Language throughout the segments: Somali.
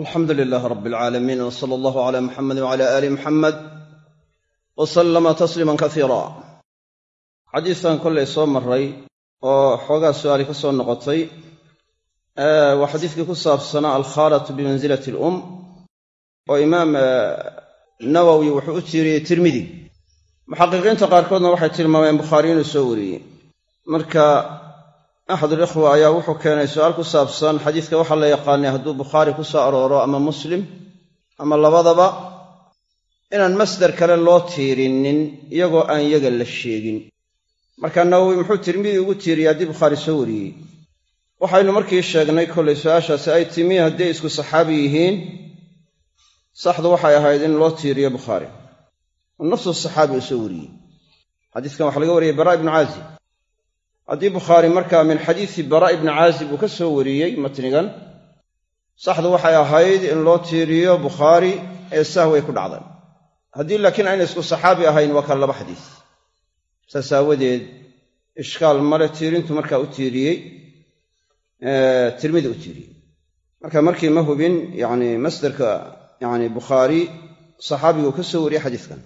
alxamdu lilaah rab alcaalamiin w sala allahu cala muxamedi wcala aali muxamed wa sallama tasliiman kasiira xadiiskan kollay soo maray oo xoogaa su'aali ka soo noqotay waa xadiiskii ku saabsanaa alkhaalatu bimansilati alum oo imaam nawowi wuxuu u tiiriyey tirmidi muxaqiqiinta qaarkoodna waxay tilmaameen bukhaari inuu soo wariyey axadulikhwa ayaa wuxuu keenay su'aal ku saabsan xadiiska waxaa la yaqaanay hadduu bukhaari ku soo arooro ama muslim ama labadaba inaan masdar kale loo tiirinin iyagoo aan yaga la sheegin marka nawowi muxuu tirmidi ugu tiiriyey haddii bukhaari soo wariyey waxaynu markii sheegnay kollay su'aashaasi ay timi hadday isku saxaabi yihiin saxdu waxay ahayd in loo tiiriyo bukhaari nafsu saxaabi uu soo wariyey xadiiskan waxaa laga wariyey baraa ibnu caazib haddii bukhaari markaa min xadiisi baraa ibni caazib uu ka soo wariyey matnigan saxdu waxay ahayd in loo tiiriyo bukhaari ee sahway ku dhacday. Haddii laakiin ayna isku saxaabi ahayn waa kan laba xadiis. Saas aawadeed ishkaal male tiirintu markaa u tiiriyey tirmidi u tiiriyey. Marka markii ma hubin yacni masdarka yacni bukhaari saxaabigu ka soo wariyey xadiiskan.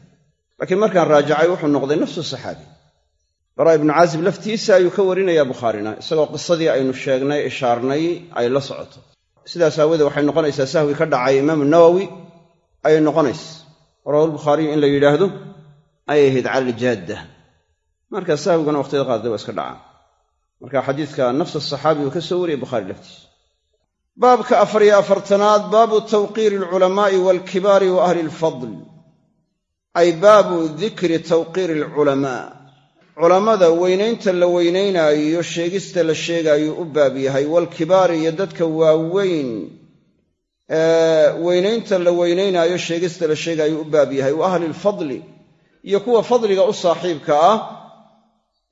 Laakiin markaan raajacay wuxuu noqday nafsu saxaabi baraa ibnu caazib laftiisa ayuu ka warinayaa bukhaarina isagoo qisadii aynu sheegnay ishaarnay ay la socoto. Sidaas aawoodee waxay noqonaysaa sahwi ka dhacay imaamu nawowi ayay noqonaysa rawahulbukhaariyu in la yidhaahdo ayay ahayd cala aljaadda marka sahwiguna waqhtiyada qaarda waa iska dhacaa marka xadiidka nafsa saxaabi uu ka soo wariyay bukhaari laftiisa. Baabka afar iyo afartanaad baabu tawqiiri alculamaa'i waalkibaari wa ahli alfadl. Ay baabu dikri tawqiiri alculamaa culammada weynaynta la weynaynaayo sheegista la sheegaayo u baab yahay. Waalkibaari iyo dadka waaweyn weynaynta la weynaynaayo sheegista la sheegaayo u baab yahay. Wa ahli alfadli iyo kuwa fadliga u saaxiibka ah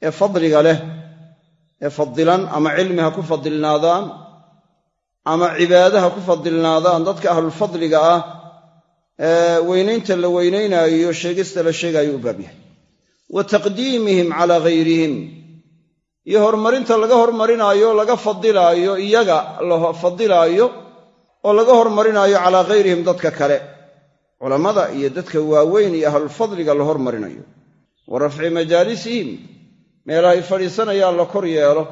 ee fadliga leh ee fadilan ama cilmi ha ku fadilnaadaan ama cibaade ha ku fadilnaadaan. Dadka ahlulfadliga ah weynaynta la weynaynaayo sheegista la sheegaayo u baab yahay wa taqdiimihim calaa ghayrihim iyo horumarinta laga hormarinaayo laga fadilaayo iyaga la fadilaayo oo laga hormarinaayo calaa ghayrihim dadka kale. Culammada iyo dadka waaweyn iyo ahlulfadliga la hormarinayo wa rafci majaalisihim meelahay fadhiisanayaan la kor yeelo.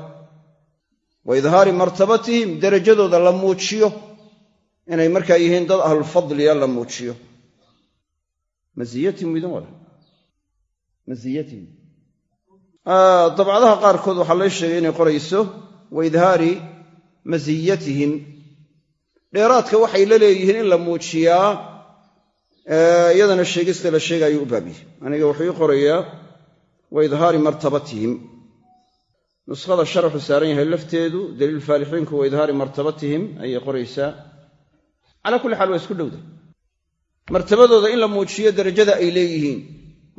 Wa idhaari martabatihim derajadooda la muujiyo. Inay markaa yihiin dad ahlulfadliya la muujiyo. Masiyatihim idin wada masiyatihim dabcadaha qaarkood waxaa lay sheegay inay qorayso wa idhaari masiyatihim. Dheeraadka waxay la leeyihiin in la muujiyaa iyadana sheegista la sheegaayo u baabiyey aniga wuxuu ii qorayaa wa idhaari martabatihim. Nuskhada sharaxu saaran yahay lafteedu daliil faalixiinku wa idhaari martabatihim ayay qoraysaa. Calaa kulli xaal waa isku dhowda martabadooda in la muujiyo derajada ay leeyihiin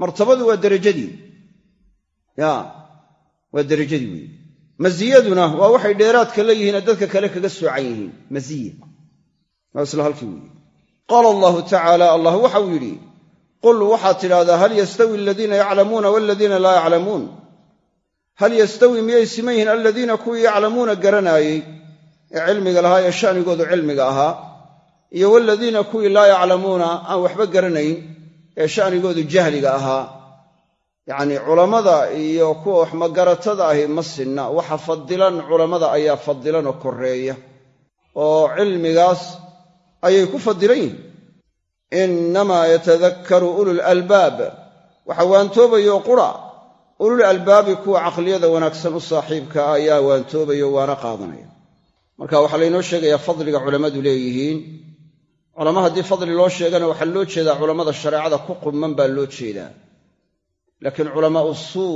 martabadu waa derajadii ya waa derajadii weeye masiyaduna waa waxay dheeraadka la yihiin dadka kale kaga soocan yihiin masiya waa isla halkii weeye qaala allahu tacaala allah waxau yidhi qul waxaad tidhahdaa hal yastawi aladiina yaclamuuna waladiina laa yaclamuun hal yastawi miyay siman yihiin aladiina kuwii yaclamuuna garanaayey ee cilmiga lahaa ee sha'nigoodu cilmiga ahaa iyo waladiina kuwii laa yaclamuuna aan waxba garanayn ee sha'nigoodu jahliga ahaa. Yacnii culammada iyo kuwa wax magaratada ahi ma sinna. Waxa fadilan culammada ayaa fadilan oo korreeya oo cilmigaas ayay ku fadilan yihiin innamaa yatadakkaru ulul albaab. Waxa waantoobayo qura. Ulul albaabi kuwa caqliyada wanaagsan u saaxiibka ayaa waantoobayo waana qaadanaya. Marka waxaa laynoo sheegayaa fadliga culammadu leeyihiin culama haddii fadli loo sheegana waxaa loo jeedaa culammada shareecada ku qumman baa loo jeedaa. Laakiin culamaau suu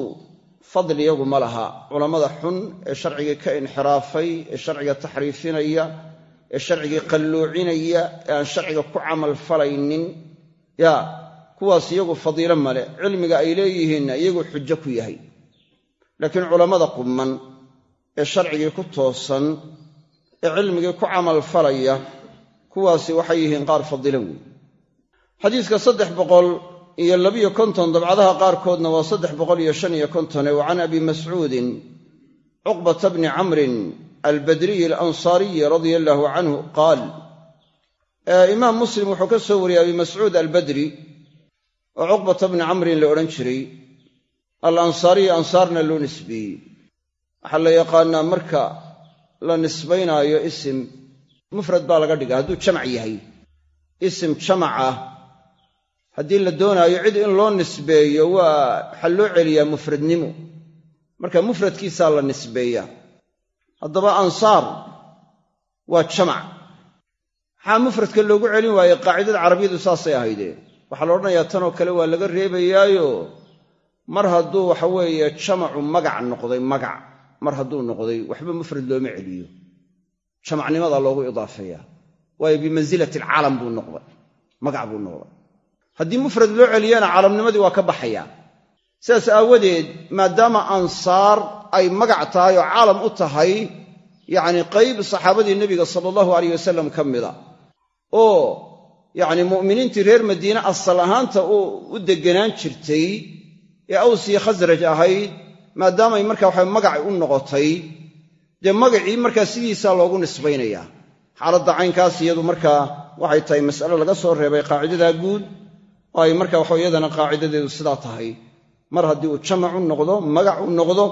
fadli iyagu ma laha. Culammada xun ee sharcigii ka inxiraafay ee sharciga taxriifinaya ee sharcigii qalloocinaya ee aan sharciga ku camal falaynin ya kuwaas iyagu fadiilo male cilmiga ay leeyihiinna iyagu xujo ku yahay. Laakiin culammada qumman ee sharcigii ku toosan ee cilmigii ku camal falaya kuwaasi waxay yihiin qaar fadilan weeye xadiiska saddex boqol iyo labiyo konton dabcadaha qaarkoodna waa saddex boqol iyo shan iyo kontone wa can abi mascuudin cuqbata bni camrin albadriyi alansaariyi radia allaahu canhu qaal imaam muslim wuxuu ka soo wariyey abi mascuud albadri oo cuqbata bni camrin la odhan jiray al ansaariyi ansaarna loo nisbeeyey waxaa la yaqaanaa marka la nisbaynaayo isim mufrad baa laga dhiga hadduu jamac yahay. Isim jamacah haddii la doonaayo cid in loo nisbeeyo waa waxaa loo celiyaa mufradnimo. Marka mufradkiisaa la nisbeeyaa. Haddaba ansaar waa jamac. Maxaa mufradka loogu celin waayey qaacidada carabiyadu saasay ahaydee. Waxaa la odhanayaa tanoo kale waa laga reebayaayo. Mar hadduu waxa weeye jamacu magac noqday magac. Mar hadduu noqday waxba mufrad looma celiyo jamacnimadaa loogu idaafeeyaa waayo bimansilati alcalam buu noqday. Magac buu noqday. Haddii mufrad loo celiyana calamnimadii waa ka baxayaa sidaas aawadeed maadaama ansaar ay magac tahay oo caalam u tahay yacni qayb saxaabadii nebiga sala allahu alayh wasalam ka mida oo yacni mu'miniintii reer madiine asal ahaanta u deganaan jirtay ee awsiyo khasraj ahayd maadaamay marka waxa magac u noqotay dee magacii markaa sidiisaa loogu nisbaynayaa xaaladda caynkaas iyadu markaa waxay tahay mas'ale laga soo reebay qaacidadaa guud. Oo ay marka waxa iyadana qaacidadeedu sidaa tahay. Mar haddii uu jamac u noqdo magac u noqdo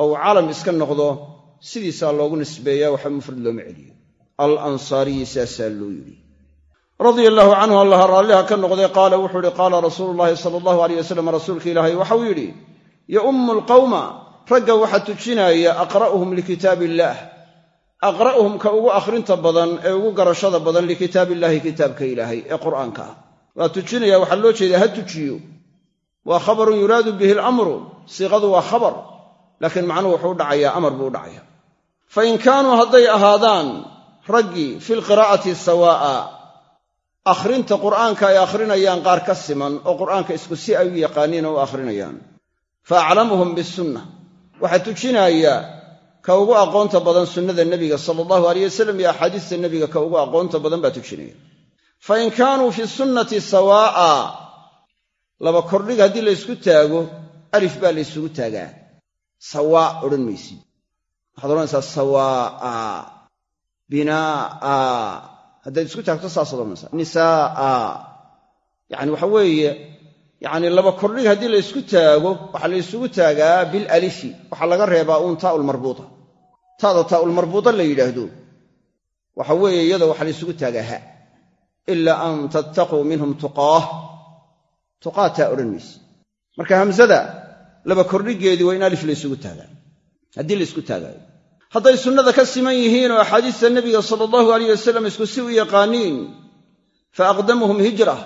oo uu caalam iska noqdo sidiisaa loogu nisbeeyaa waxa mufrad looma celiyo. Al ansaariyi saasaa loo yidhi. Radia allaahu canhu allaha raalliha ka noqday qaala wuxuu ihi qaala rasuulu llaahi sala allahu aleyh wasalam rasuulka ilaahay waxau yidhi yaummu alqawma ragga waxaa tujinaya aqra'uhum likitaab illaah aqra'uhum ka ugu akhrinta badan ee ugu garashada badan likitaab illaahi kitaabka ilaahay ee qur'aanka. Ah waa tujinaya waxaa loo jeedaa ha tujiyo. Waa khabarun yuraadu bihi alamru siiqadu waa khabar laakiin macnuhu wuxuu dhacayaa amar buu u dhacaya fa in kaanuu hadday ahaadaan raggii fi lqiraa'ati sawaa'a akhrinta qur'aanka ay akhrinayaan qaar ka siman oo qur'aanka isku si ay u yaqaaniin oo u akhrinayaan. Fa aclamuhum bisunna waxaa tujinaya ka ugu aqoonta badan sunnada nebiga sala allahu aleyh wasalam iyo axaadiista nebiga ka ugu aqoonta badan baa tujinaya. Fa in kaanuu fi sunnati sawaa'a laba kordhig haddii laysku taago alif baa laysugu taagaa. Sawaa odhan maysid waxaad odhanaysaa sawaa'a binaa'a. Haddayd isku taagto saasaad odhanaysaa nisaa'a. Yacani waxa weeye yacni laba kordhig haddii la ysku taago waxaa la ysugu taagaa bilalifi waxaa laga reebaa uun taa'ulmarbuuta taada taa'ulmarbuuta la yidhaahdo. Waxa weeye iyada waxaa la ysugu taagaa ha. Ilaa an tattaquu minhum tuqaah. Tuqaataa odhan mayse marka hamsada laba kordhigeedii waa in alif la ysugu taagaa. Haddii la ysku taagaayo. Hadday sunnada ka siman yihiin oo axaadiista nebiga sala allahu alayh wasalam isku si u yaqaaniin fa aqdamuhum hijra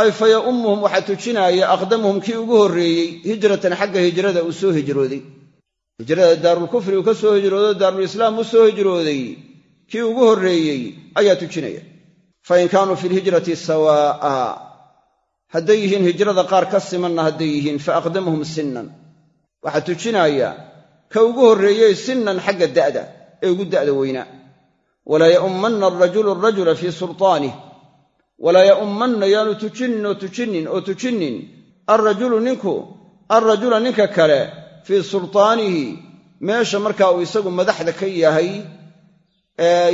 ay fa yaummuhum waxaa tujinaaya aqdamuhum kii ugu horreeyey hijratan xagga hijrada uu soo hijrooday. Hijrada daarulkufri uu ka soo hijroodo daarulislaam u soo hijrooday kii ugu horreeyey ayaa tujinaya. Fa in kaanuu fi lhijrati sawaa'a hadday yihiin hijrada qaar ka simanna hadday yihiin fa aqdamuhum sinnan. Waxaa tujinaaya ka ugu horreeyey sinnan xagga da'da ee ugu da'da weynaa walaa ya'ummanna arajulu arajula fii sultaanih walaa ya'ummanna yaanu tujinin oo tujinin oo tujinin alrajulu ninku alrajula ninka kale fii sultaanihi meesha markaa uu isagu madaxda ka yahay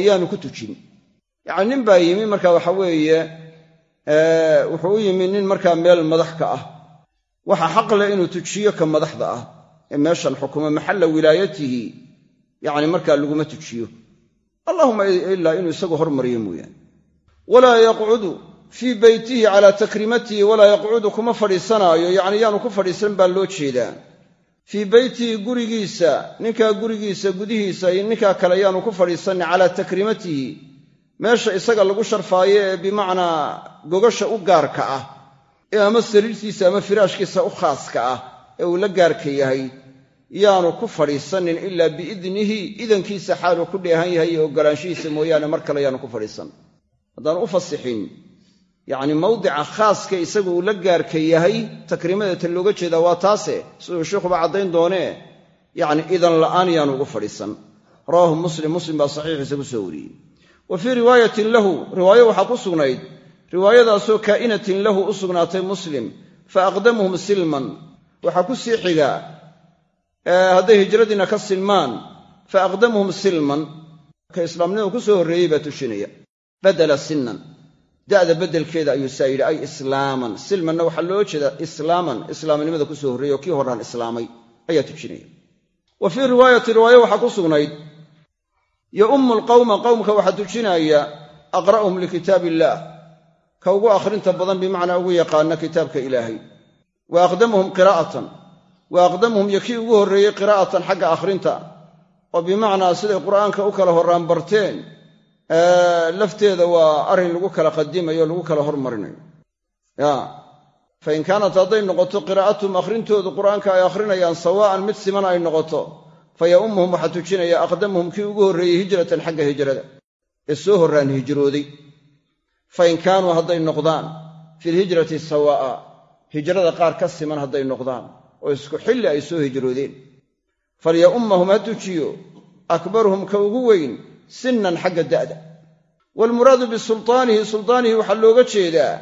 yaanu ku tujin. Yacni nin baa yimi marka waxa weeye wuxuu u yimi nin markaa meel madax ka ah. Waxa xaq leh inuu tujiyo ka madaxda ah ee meeshan xukumo maxalla wilaayatihi yacni markaa laguma tujiyo. Allahuma ilaa inuu isagu hormariyo mooyaane walaa yaqcudu fii beytihi calaa takrimatihi walaa yaqcudu kuma fadhiisanaayo. Yacni yaanu ku fadhiisan baa loo jeedaa. Fii beytihi gurigiisa ninkaa gurigiisa gudihiisa iyo ninkaa kale yaanu ku fadhiisanin calaa takrimatihi. Meesha isaga lagu sharfaayo ee bimacnaa gogasha u gaarka ah ee ama sariirtiisa ama firaashkiisa u khaaska ah ee uu la gaarka yahay yaanu ku fadhiisanin ilaa biidnihi. Idankiisa xaaluu ku dheehan yahay iyo oggolaanshihiisa mooyaane mar kale yaanu ku haddaan u fasixin yacni mawdica khaaska isagu uu la gaarka yahay takriimada ta looga jeedaa waa taase siduu sheikhuba caddayn doonee yacni idan la'aan yaanu ugu fadhiisan. Rawaahu muslim muslim baa saxiixiisa ku soo wariyey. Wa fii riwaayatin lahu riwaayo waxaa ku sugnayd riwaayadaasoo kaa'inatin lahu u sugnaatay muslim fa aqdamuhum silman. Waxaa ku sii xigaa hadday hijradiina ka silmaan fa aqdamuhum silman. Ka islaamnimadu ku soo horreeyey baa tushinaya badala sinnan. Da'da beddelkeeda ayuu saa yidhi ay islaaman. Silmanna waxaa loo jeedaa islaaman. Islaamnimada ku soo horreeyey oo kii horraan islaamay? Ayaa tujinaya. Wa fii riwaayati riwaaye waxaa ku sugnayd yo ummu lqawma qowmka waxaa tujinaya aqra'uhum likitaab illaah ka ugu akhrinta badan bimacnaa ugu yaqaana kitaabka ilaahay. Wa aqdamuhum qiraa'atan. Wa aqdamuhum iyo kii ugu horreeyey qiraa'atan xagga akhrinta. Oo bimacnaa siday qur'aanka u kala horraan barteen lafteeda waa arrin lagu kala qadimayo lagu kala hormarinayo. Fa in kaanat hadday noqoto qiraa'atuhum akhrintoodu qur'aanka ay akhrinayaan sawaa'an mid siman ay noqoto fa ya'ummuhum waxaa tujinaya aqdamuhum kii ugu horreeyey hijratan xagga hijrada. Ee soo horraan hijrooday. Fa in kaanuu hadday noqdaan fi lhijrati sawaa'a hijrada qaar ka siman hadday noqdaan oo isku xilli ay soo hijroodeen. Falya'ummahum ha tujiyo akbaruhum ka ugu weyn sinnan xagga da'da. Waalmuraadu bisultaanihi sultaanihi waxaa looga jeedaa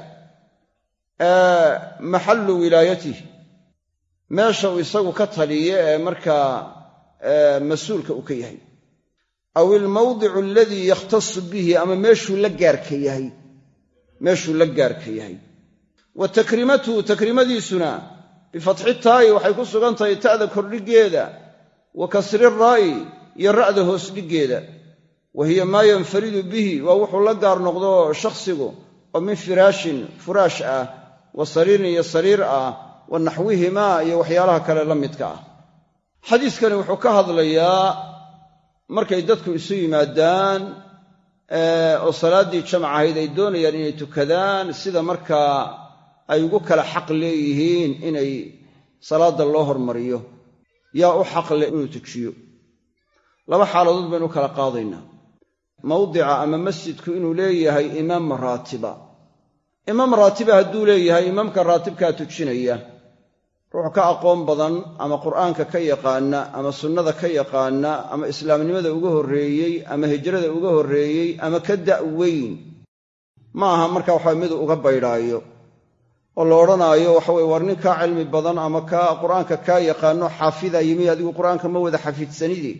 maxallu wilaayatihi. Meesha uu isagu ka taliyo ee markaa mas'uulka uu ka yahay. Aw ilmawdicu aladii yakhtasu bihi ama meeshuu la gaarka yahay. Meeshuu la gaarka yahay. Wa takrimatuhu takrimadiisuna bifatxi taa'i waxay ku sugan tahay ta'da kordhiggeeda wa kasri iyo ra'da hoos dhiggeeda wa hiya maa yanfaridu bihi waa wuxuu la gaar noqdo shakhsigu oo min firaashin furaash ah wa sariirin iyo sariir ah wa naxwihimaa iyo waxyaalaha kale la midka ah. Xadiiskani wuxuu ka hadlayaa markay dadku isu yimaadaan oo salaaddii jamac ahayd ay doonayaan inay tukadaan sida markaa ay ugu kala xaq leeyihiin inay salaadda loo hormariyo. Yaa u xaqle inuu tujiyo. Laba xaaladood baynu u kala qaadaynaa mawdica ama masjidku inuu leeyahay imaam raatiba. Imaam raatiba hadduu leeyahay imaamka raatibkaa tujinaya. Ruux ka aqoon badan ama qur'aanka ka yaqaana ama sunnada ka yaqaana ama islaamnimada uga horreeyey ama hijrada uga horreeyey ama ka da'weyn ma aha marka waxa mid uga baydhaayo oo la odhanaayo waxaweye war nin kaa cilmi badan ama kaa qur'aanka kaa yaqaano xaafida yimi adigu qur'aanka ma wada xafidsanide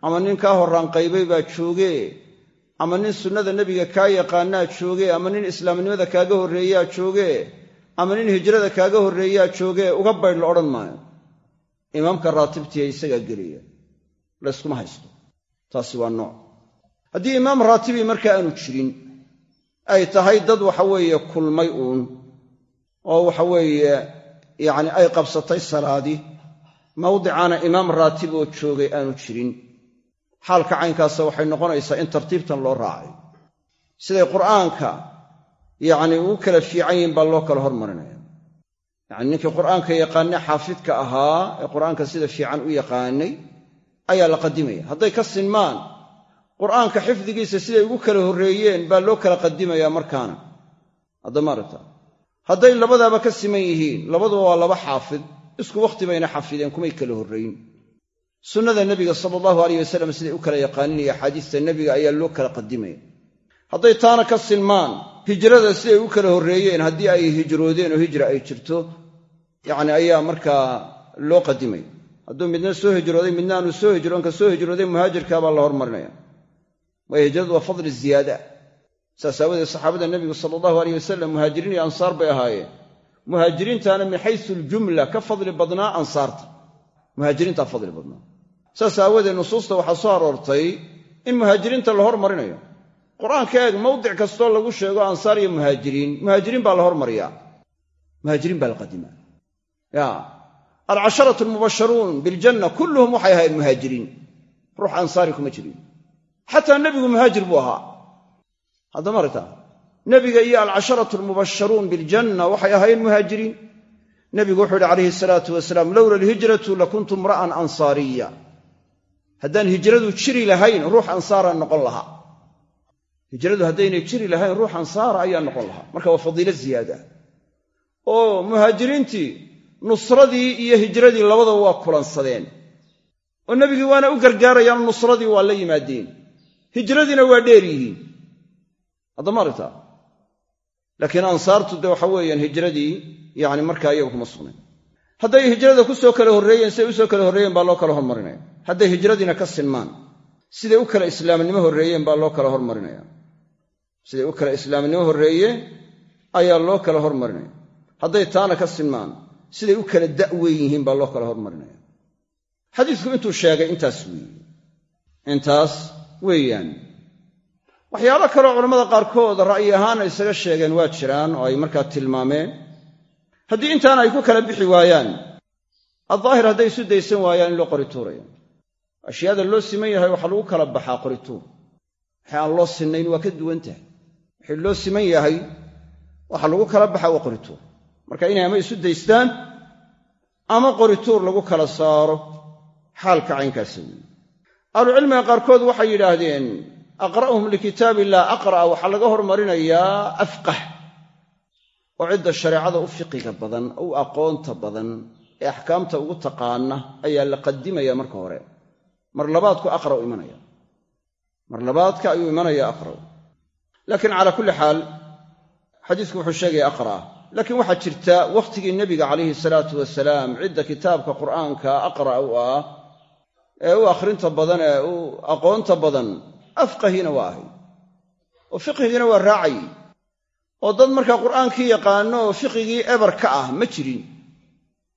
ama nin kaa horraan qaybay baa joogee ama nin sunnada nebiga kaa yaqaanaa joogee ama nin islaamnimada kaaga horreeyaa joogee ama nin hijrada kaaga horreeyaa joogee uga baydh la odhan maayo. Imaamka raatibtiya isagaa gelaya layskuma haysto. Taasi waa nooc. Haddii imaam raatibii markaa aanu jirin ay tahay dad waxaweeye kulmay uun oo waxaweeye yacni ay qabsatay salaadii mawdicaana imaam raatib oo joogay aanu jirin xaalka caynkaasa waxay noqonaysaa in tartiibtan loo raacay. Siday qur'aanka yacni ugu kala fiican yihiin baa loo kala hormarinaya. Yacni ninkii qur'aanka yaqaanay xaafidka ahaa ee qur'aanka sida fiican u yaqaanay ayaa la qadimaya. Hadday ka sinmaan qur'aanka xifdigiisa siday ugu kala horreeyeen baa loo kala qadimayaa markaana. Haddama aragta hadday labadaaba ka siman yihiin labaduba waa laba xaafid isku wakhti bayna xafideen kumay kala horrayn sunnada nebiga sala allahu alayh wasalam siday u kala yaqaaninaya axaadiista nebiga ayaa loo kala qadimaya. Hadday taana ka silmaan hijrada siday u kala horreeyeen haddii ay hijroodeen oo hijra ay jirto yacni ayaa markaa loo qadimaya. Hadduu midna soo hijrooday midna aanu soo hijroon ka soo hijrooday muhaajirkaa baa la hormarinaya. Waayo hijradu waa fadli ziyaada saas aawadeed saxaabada nebigu sala allahu aleyh wasalam muhaajiriin iyo ansaar bay ahaayeen. Muhaajiriintaana min xaysu aljumla ka fadli badnaa ansaarta. Muhaajiriintaa fadli badnaa saas aawadeed nusuusta waxaa soo aroortay in muhaajiriinta la hormarinayo. Qur'aanka eeg mawdic kastoo lagu sheego ansaar iyo muhaajiriin muhaajiriin baa la hormariyaa. Muhaajiriin baa la qadimaa ya. Alcasharatu almubasharuun biljanna kulluhum waxay ahaayeen muhaajiriin. Ruux ansaari kuma jirin. Xataa nebigu muhaajir buu ahaa. Haddama aragtaa nebiga iyo alcasharatu almubasharuun biljanna waxay ahaayeen muhaajiriin. Nebigu wuxuu yidhi calayhi salaatu wasalaam lowla alhijratu lakuntu imra'an ansaariya haddaan hijradu jiri lahayn ruux ansaaraan noqon lahaa. Hijradu haddaynay jiri lahayn ruux ansaara ayaa noqon lahaa. Marka waa fadiilo ziyaada. Oo muhaajiriintii nusradii iyo hijradii labadaba waa kulansadeen. Oo nebigii waana u gargaarayaan nusradii waa la yimaadeen. Hijradiina waa dheer yihiin. Haddama aragtaa laakiin ansaartu dee waxa weeyaan hijradii yacni markaa iyagu kuma sugnayn. Hadday hijrada ku soo kala horreeyeen siday u soo kala horreeyeen baa loo kala hormarinaya hadday hijradiina ka sinmaan siday u kala islaamnimo horreeyeen baa loo kala hormarinaya. Siday u kala islaamnimo horreeye ayaa loo kala hormarinaya. Hadday taana ka sinmaan siday u kala da'weyn yihiin baa loo kala hormarinaya. Xadiisku intuu sheegay intaas weeye. Intaas weeyaan. Waxyaalo kaleo culammada qaarkood ra'yi ahaan ay isaga sheegeen waa jiraan oo ay markaa tilmaameen. Haddii intaana ay ku kala bixi waayaan addaahir hadday isu daysan waayaan in loo qorituuraya ashyaada loo siman yahay waxaa lagu kala baxaa qorituur waxay aan loo sinnayn waa ka duwan tahay. Wixii loo siman yahay waxaa lagu kala baxaa waa qorituur marka inay ama isu daystaan ama qorituur lagu kala saaro xaalka caynkaasa weeye ahlucilmiga qaarkood waxay yidhaahdeen aqra'uhum likitaab illah aqra'a. Waxaa laga hormarinayaa afqah oo cidda shareecada u fiqiga badan u aqoonta badan ee axkaamta ugu taqaana ayaa la qadimaya marka hore mar labaadku aqra'u imanaya. Mar labaadka ayuu imanaya aqra'u. Laakiin calaa kulli xaal xadiisku wuxuu sheegaya aqra'a. Laakiin waxaa jirta wakhtigii nebiga calayhi salaatu wasalaam cidda kitaabka qur'aanka aqra'a u ah ee u akhrinta badan ee u aqoonta badan afqahiina waa ahay oo fiqhigiina waa raacayy oo dad markaa qur'aankii yaqaano oo fiqigii eber ka ah ma jirin.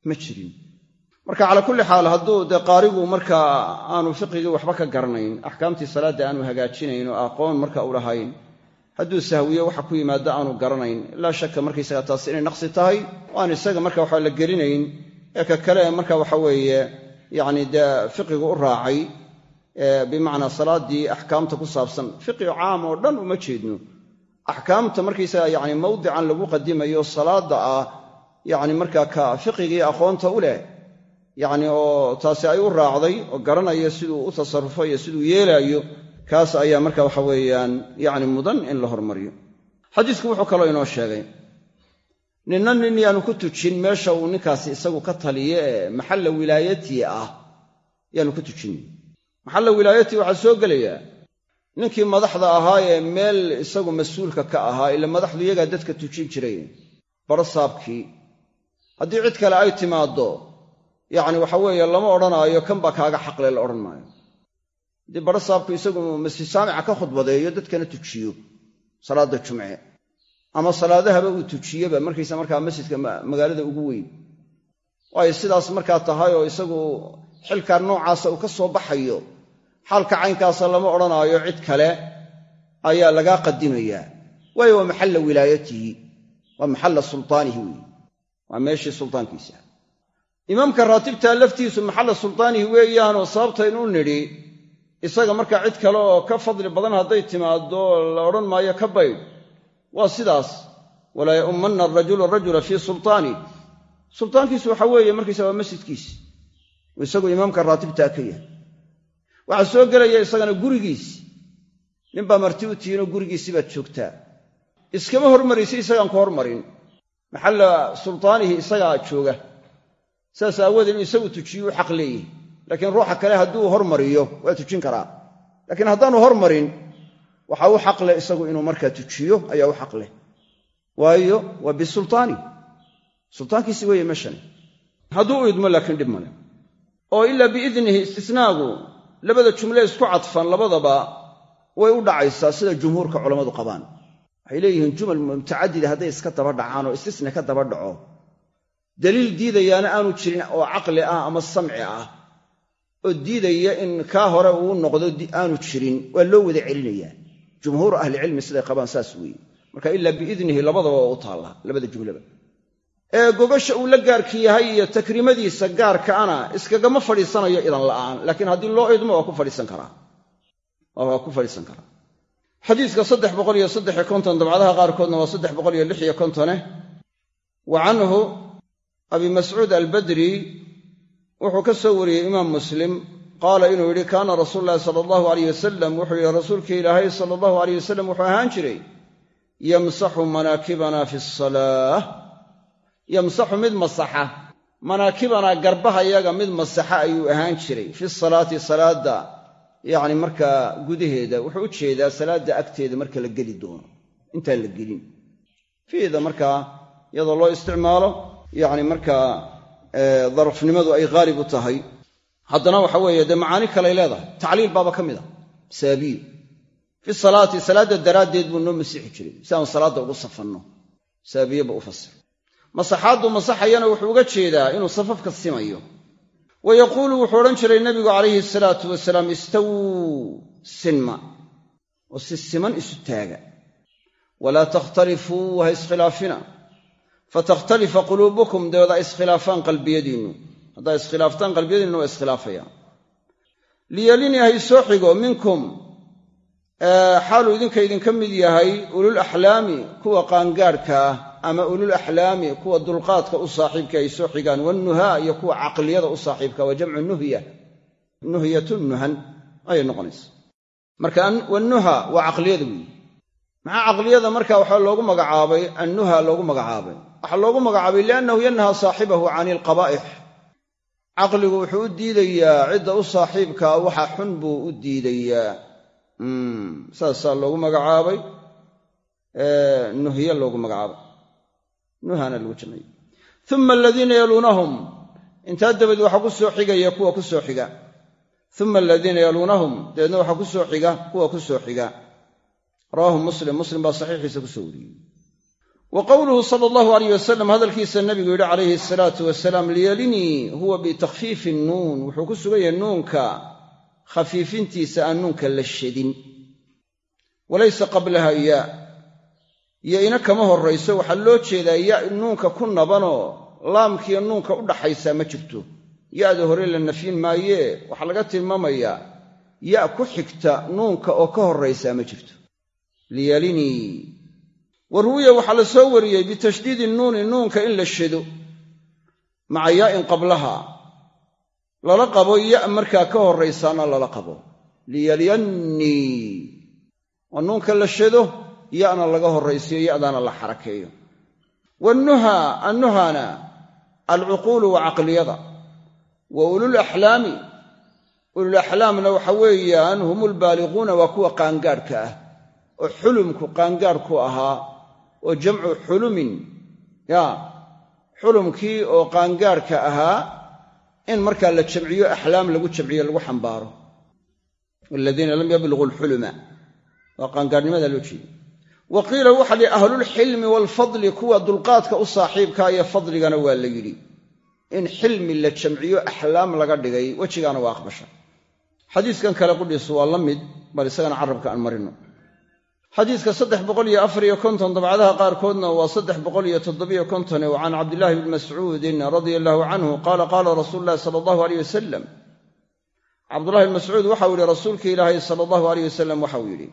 Ma jirin marka calaa kulli xaal hadduu dee qaarigu markaa aanu fiqigii waxba ka garanayn axkaamtii salaadda aanu hagaajinayn oo aqoon marka u lahayn hadduu sahwiyo waxa ku yimaado aanu garanayn laa shaka markaysaga taas inay naqsi tahay oo aan isaga marka waxa la gelinayn ee ka kale marka waxa weeye yacni dee fiqigu u raacay bimacnaa salaaddii axkaamta ku saabsan fiqi caam oo dhan uma jeedno. Axkaamta markaysaga yacni mawdican lagu qadimayo salaadda ah yacni markaa ka fiqigii aqoonta u leh yacni oo taasi ay u raacday oo garanaya siduu u tasarrufo iyo siduu yeelaayo kaas ayaa marka waxa weeyaan yacni mudan in la hormariyo. Xadiisku wuxuu kaloo inoo sheegay ninna nin yaanu ku tujin meesha uu ninkaasi isagu ka taliye ee maxalla wilaayatii ah yaanu ku tujin. Maxalla wilaayatii waxaa soo gelayaa ninkii madaxda ahaa ee meel isagu mas'uulka ka ahaa ila madaxdu iyagaa dadka tujin jiray barasaabkii. Haddii cid kale ay timaaddo yacni waxa weeye lama odhanaayo kan baa kaaga xaqle la odhan maayo. Haddii barasaabku isagu masjid saamica ka khudbadeeyo dadkana tujiyo salaadda jumce. Ama salaadahaba uu tujiyeba markaysa markaa masjidka magaalada ugu weyn. Waayo sidaas markaa tahay oo isagu xilkaa noocaasa uu ka soo baxayo xaalka caynkaasa lama odhanaayo cid kale ayaa lagaa qadimayaa waayo waa maxalla wilaayatihi waa maxalla sultaanihi weeye. Waa meeshii sultaankiisa imaamka raatibtaa laftiisu maxalla sultaanihi weeyaanoo sababtaynu nidhi isaga markaa cid kale oo ka fadli badan hadday timaaddo la odhan maayo ka baydh waa sidaas. Walaa ya'ummanna arajulu rajula fii sultaani. Sultaankiisu waxa weeye markiisa waa masjidkiisi isagu imaamka raatibtaa waxaa soo gelaya isagana gurigiisi ninbaa marti u tihiinoo gurigiisii baad joogtaa. Iskama hormaraysi isagaan ku hormarin. Maxalla sultaanihi isagaa jooga saas aawoodee inuu isagu tujiyo u xaq leeyahy laakiin ruuxa kale hadduu hormariyo waa tujin karaa. Laakiin haddaanu hormarin waxaa u xaq leh isagu inuu markaa tujiyo ayaa u xaq leh. Waayo waa bisultaani. Sultaankiisi weeye meeshani. Hadduu u idmo laakiin dhib male oo ilaa biidnihi istisnaagu labada jumle isku cadfan labadaba way u dhacaysaa sida jumhuurka culammadu qabaan. Waxay leeyihiin jumal mutacadida hadday iska daba dhacaan oo istisna ka daba dhaco daliil diidayaana aanu jirin oo caqli ah ama samci ah. Oo diidaya in kaa hore uu noqdo aanu jirin. Waa loo wada celinayaa. Jumhuuru ahlicilmi siday qabaan saas weeye. Marka ilaa biidnihi labadaba waa u taallaa labada jumlaba ee gogasha uu la gaarka yahay iyo takriimadiisa gaarkaana iskagama fadhiisanayo idan la'aan. Laakiin haddii loo idmo waa ku fadhiisan karaa. Waa ku fadhiisan karaa. Xadiiska saddex boqol iyo saddex iyo konton dabcadaha qaarkoodna waa saddex boqol iyo lix iyo kontone wa canhu abi mascuud albadri wuxuu ka soo wariyey imaam muslim qaala inuu yidhi kaana rasuulu llahi sala allahu alayh wasalam wuxuu yidhi rasuulkii ilaahay sala allahu alayh wasalam wuxuu ahaan jiray yamsaxu manaakibana fi salaah yamsaxu mid masaxa manaakibanaa garbahayaga mid masaxa ayuu ahaan jiray fi salaati salaadda yacni markaa gudaheeda. Wuxuu u jeedaa salaadda agteeda marka la geli doono intaan la gelin. Fiida markaa iyadoo loo isticmaalo yacni markaa darafnimadu ay haalib u tahay. Haddana waxa weeye dee macaani kaley leedahay. Tacliil baaba ka mid a saabiil. Fi salaati salaadda daraaddeed buu noo masixi jiray. Si aan salaadda ugu safanno. Saabiyeba u fasir. Masaxaaddu masaxayana wuxuu uga jeedaa inuu safafka simayo. Wa yaquulu wuxuu odhan jiray nebigu calayhi salaatu wasalaam istawuu sinma. Oo si siman isu taaga. Walaa takhtalifuu ha iskhilaafina fatakhtalifa quluubukum dabeed a iskhilaafaan qalbiyadiinnu. Haddaa iskhilaaftaan qalbiyadiinnu waa iskhilaafayaan liyelinii ha isoo xigo minkum xaaluu idinka idinka mid yahay ulul axlaami kuwa qaangaadhka ah ama ulul axlaami kuwa dulqaadka u saaxiibka ay soo xigaan wannuhaa iyo kuwa caqliyada u saaxiibka waa jamcu nuhya. Nuhyatu nuhan ayay noqonaysa. Marka wannuha waa caqliyada weyi maxaa caqliyada marka waxaa loogu magacaabay? Annuha loogu magacaabay waxaa loogu magacaabay liannahu yanha saaxibahu cani alqabaa'ix caqligu wuxuu u diidayaa cidda u saaxiibkaa waxa xun buu u diidayaa. Saasaa loogu magacaabay. Nuhye loogu magacaabay. Nuhana lagu jamciye uma aladiina yaluunahum. Intaa dabadeed waxaa ku soo xigaya kuwa ku soo xiga. Uma aladiina yaluunahum. Dabeedna waxaa ku soo xiga kuwa ku soo xiga. Rawaahu muslim. Muslim baa saxiixiisa ku soo wariyey wa qowluhu sala allahu alayh wasalam hadalkiisa nabigu yidhi calayhi asalaatu wasalaam liyalinii huwa bitakfiifi nuun. Wuxuu ku sugan yahay nuunka khafiifintiisa aan nuunka la shadin walaysa qablaha ya yo ina kama horrayso waxaa loo jeedaa ya nuunka ku nabanoo laamkiiyo nuunka u dhaxaysaa ma jirto. Ya'da hore la nafyin maayee waxaa laga tilmaamayaa ya ku xigta nuunka oo ka horraysaa ma jirto wa ruwiya waxaa la soo wariyey bitashdiidi nuuni nuunka in la shado maca yaa'in qablaha. Lala qabo ya markaa ka horraysaana lala qabo. Liyalyannii waa nuunka la shado ya'na laga horraysiyo ya'daana la xarakeeyo. Wannuha annuhana alcuquulu wa caqliyada. Wa ulul axlaami. Ulul axlaamna waxa weeyaan hum ulbaaliquuna waa kuwa qaangaadhka ah. Oo xulumku qaangaadhku ahaa oo jamcu xulumin. Ya xulumkii oo qaangaadhka ahaa in markaa la jamciyo axlaam lagu jamciyo lagu xambaaro. Waladiina lam yabluguu alxuluma. Waa qaangaadhnimada loo jeeda wa qiila waxa lihi ahlulxilmi waalfadli kuwa dulqaadka u saaxiibka iyo fadligana waa la yidhi in xilmi la jamciyo axlaam laga dhigay wejigaana waa aqbasha. Xadiiskan kale qudhiisu waa la mid bal isagana carabka aan marino xadiiska saddex boqol iyo afar iyo konton dabcadaha qaarkoodna waa saddex boqol iyo toddobiyo kontone wa can cabdillaahi bni mascuudin radia allahu canhu qaala qaala rasuulu llahi sala allahu aleyh wasalam cabdullahi mascuud waxau yidhi rasuulki ilaahay sala allahu aleyh wasalam waxau yidhi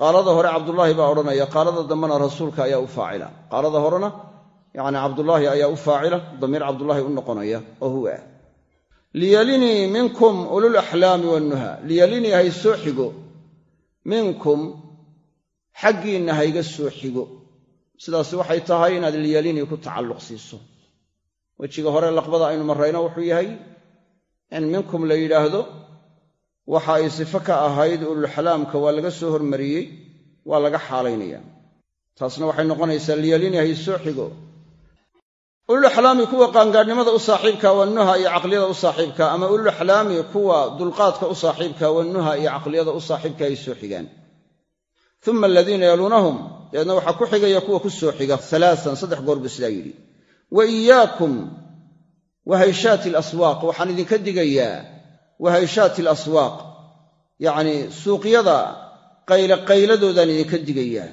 qaalada hore cabdullaahi baa odhanaya qaalada dambena rasuulka ayaa u faacila. Qaalada horena yacni cabdullaahi ayaa u faacila damiir cabdullaahi u noqonaya oo huwa. Ah liyalinii minkum ulul axlaami wannuha liyalinii hay soo xigo minkum xaggiinna hayga soo xigo. Sidaasi waxay tahay inaad liyalinii ku tacalluq siiso. Wejiga hore laqbada aynu marrayno wuxuu yahay in minkum la yidhaahdo waxa ay sifo ka ahayd ululxalaamka waa laga soo hormariyey waa laga xaalaynaya. Taasna waxay noqonaysaa liyalinii hay soo xigo. Ululaxlaami kuwa qaangaadhnimada u saaxiibka wannuha iyo caqliyada u saaxiibka ama ululaxlaami kuwa dulqaadka u saaxiibka wannuha iyo caqliyada u saaxiibka ay soo xigaan uma aladiina yaluunahum dabeedna waxaa ku xigaya kuwa ku soo xiga alaaan saddex goor buu sidaa yidhi wa iyaakum wahayshaati alaswaaq waxaan idinka digayaa wahayshaati alaswaaq yacnii suuqyada qayloqayladoodaan idinka digayaa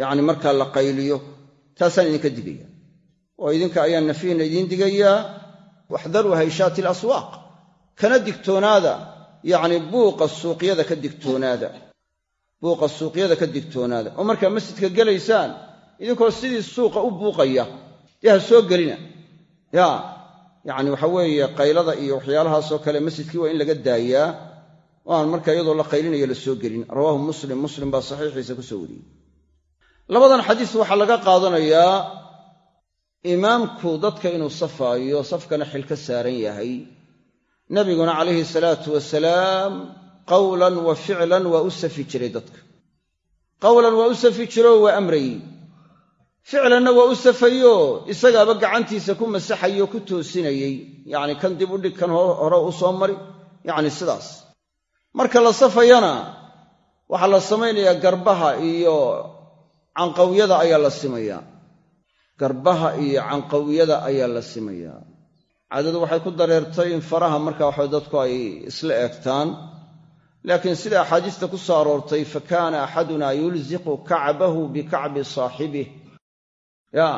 yacni markaa la qayliyo taasaan idinka digaya oo idinka ayaan nafiina idiin digayaa waxdaruu hayshaati alaswaaq kana digtoonaada yacni buuqa suuqyada ka digtoonaada buuqa suuqyada ka digtoonaada. Oo markaa masjidka gelaysaan idinkoo sidii suuqa u buuqaya dee ha soo gelina. Ya yacni waxa weeye qaylada iyo waxyaalahaasoo kale masjidkii waa in laga daayaa oo aan marka iyadoo la qaylinayo la soo gelin. Rawaahu muslim muslim baa saxiixiisa ku soo wariyey. Labadan xadiis waxaa laga qaadanayaa imaamku dadka inuu safaayo safkana xil ka saaran yahay. Nebiguna calayhi salaatu wasalaam qawlan wa ficlan waa u safi jiray dadka. Qawlan waa u safi jiroo waa amrayey ficlanna waa u safayo isagaaba gacantiisa ku masaxayoo ku toosinayey. Yacni kan dib u dhig kan hore u soo mari. Yacni sidaas. Marka la safayana waxaa la samaynayaa garbaha iyo canqawyada ayaa la simayaa garbaha iyo canqawyada ayaa la simayaa caadadu waxay ku dareertay in faraha marka waxa dadku ay isla eegtaan laakiin sida axaadiista ku soo aroortay fa kaana axadunaa yulziqu kacbahu bikacbi saaxibih ya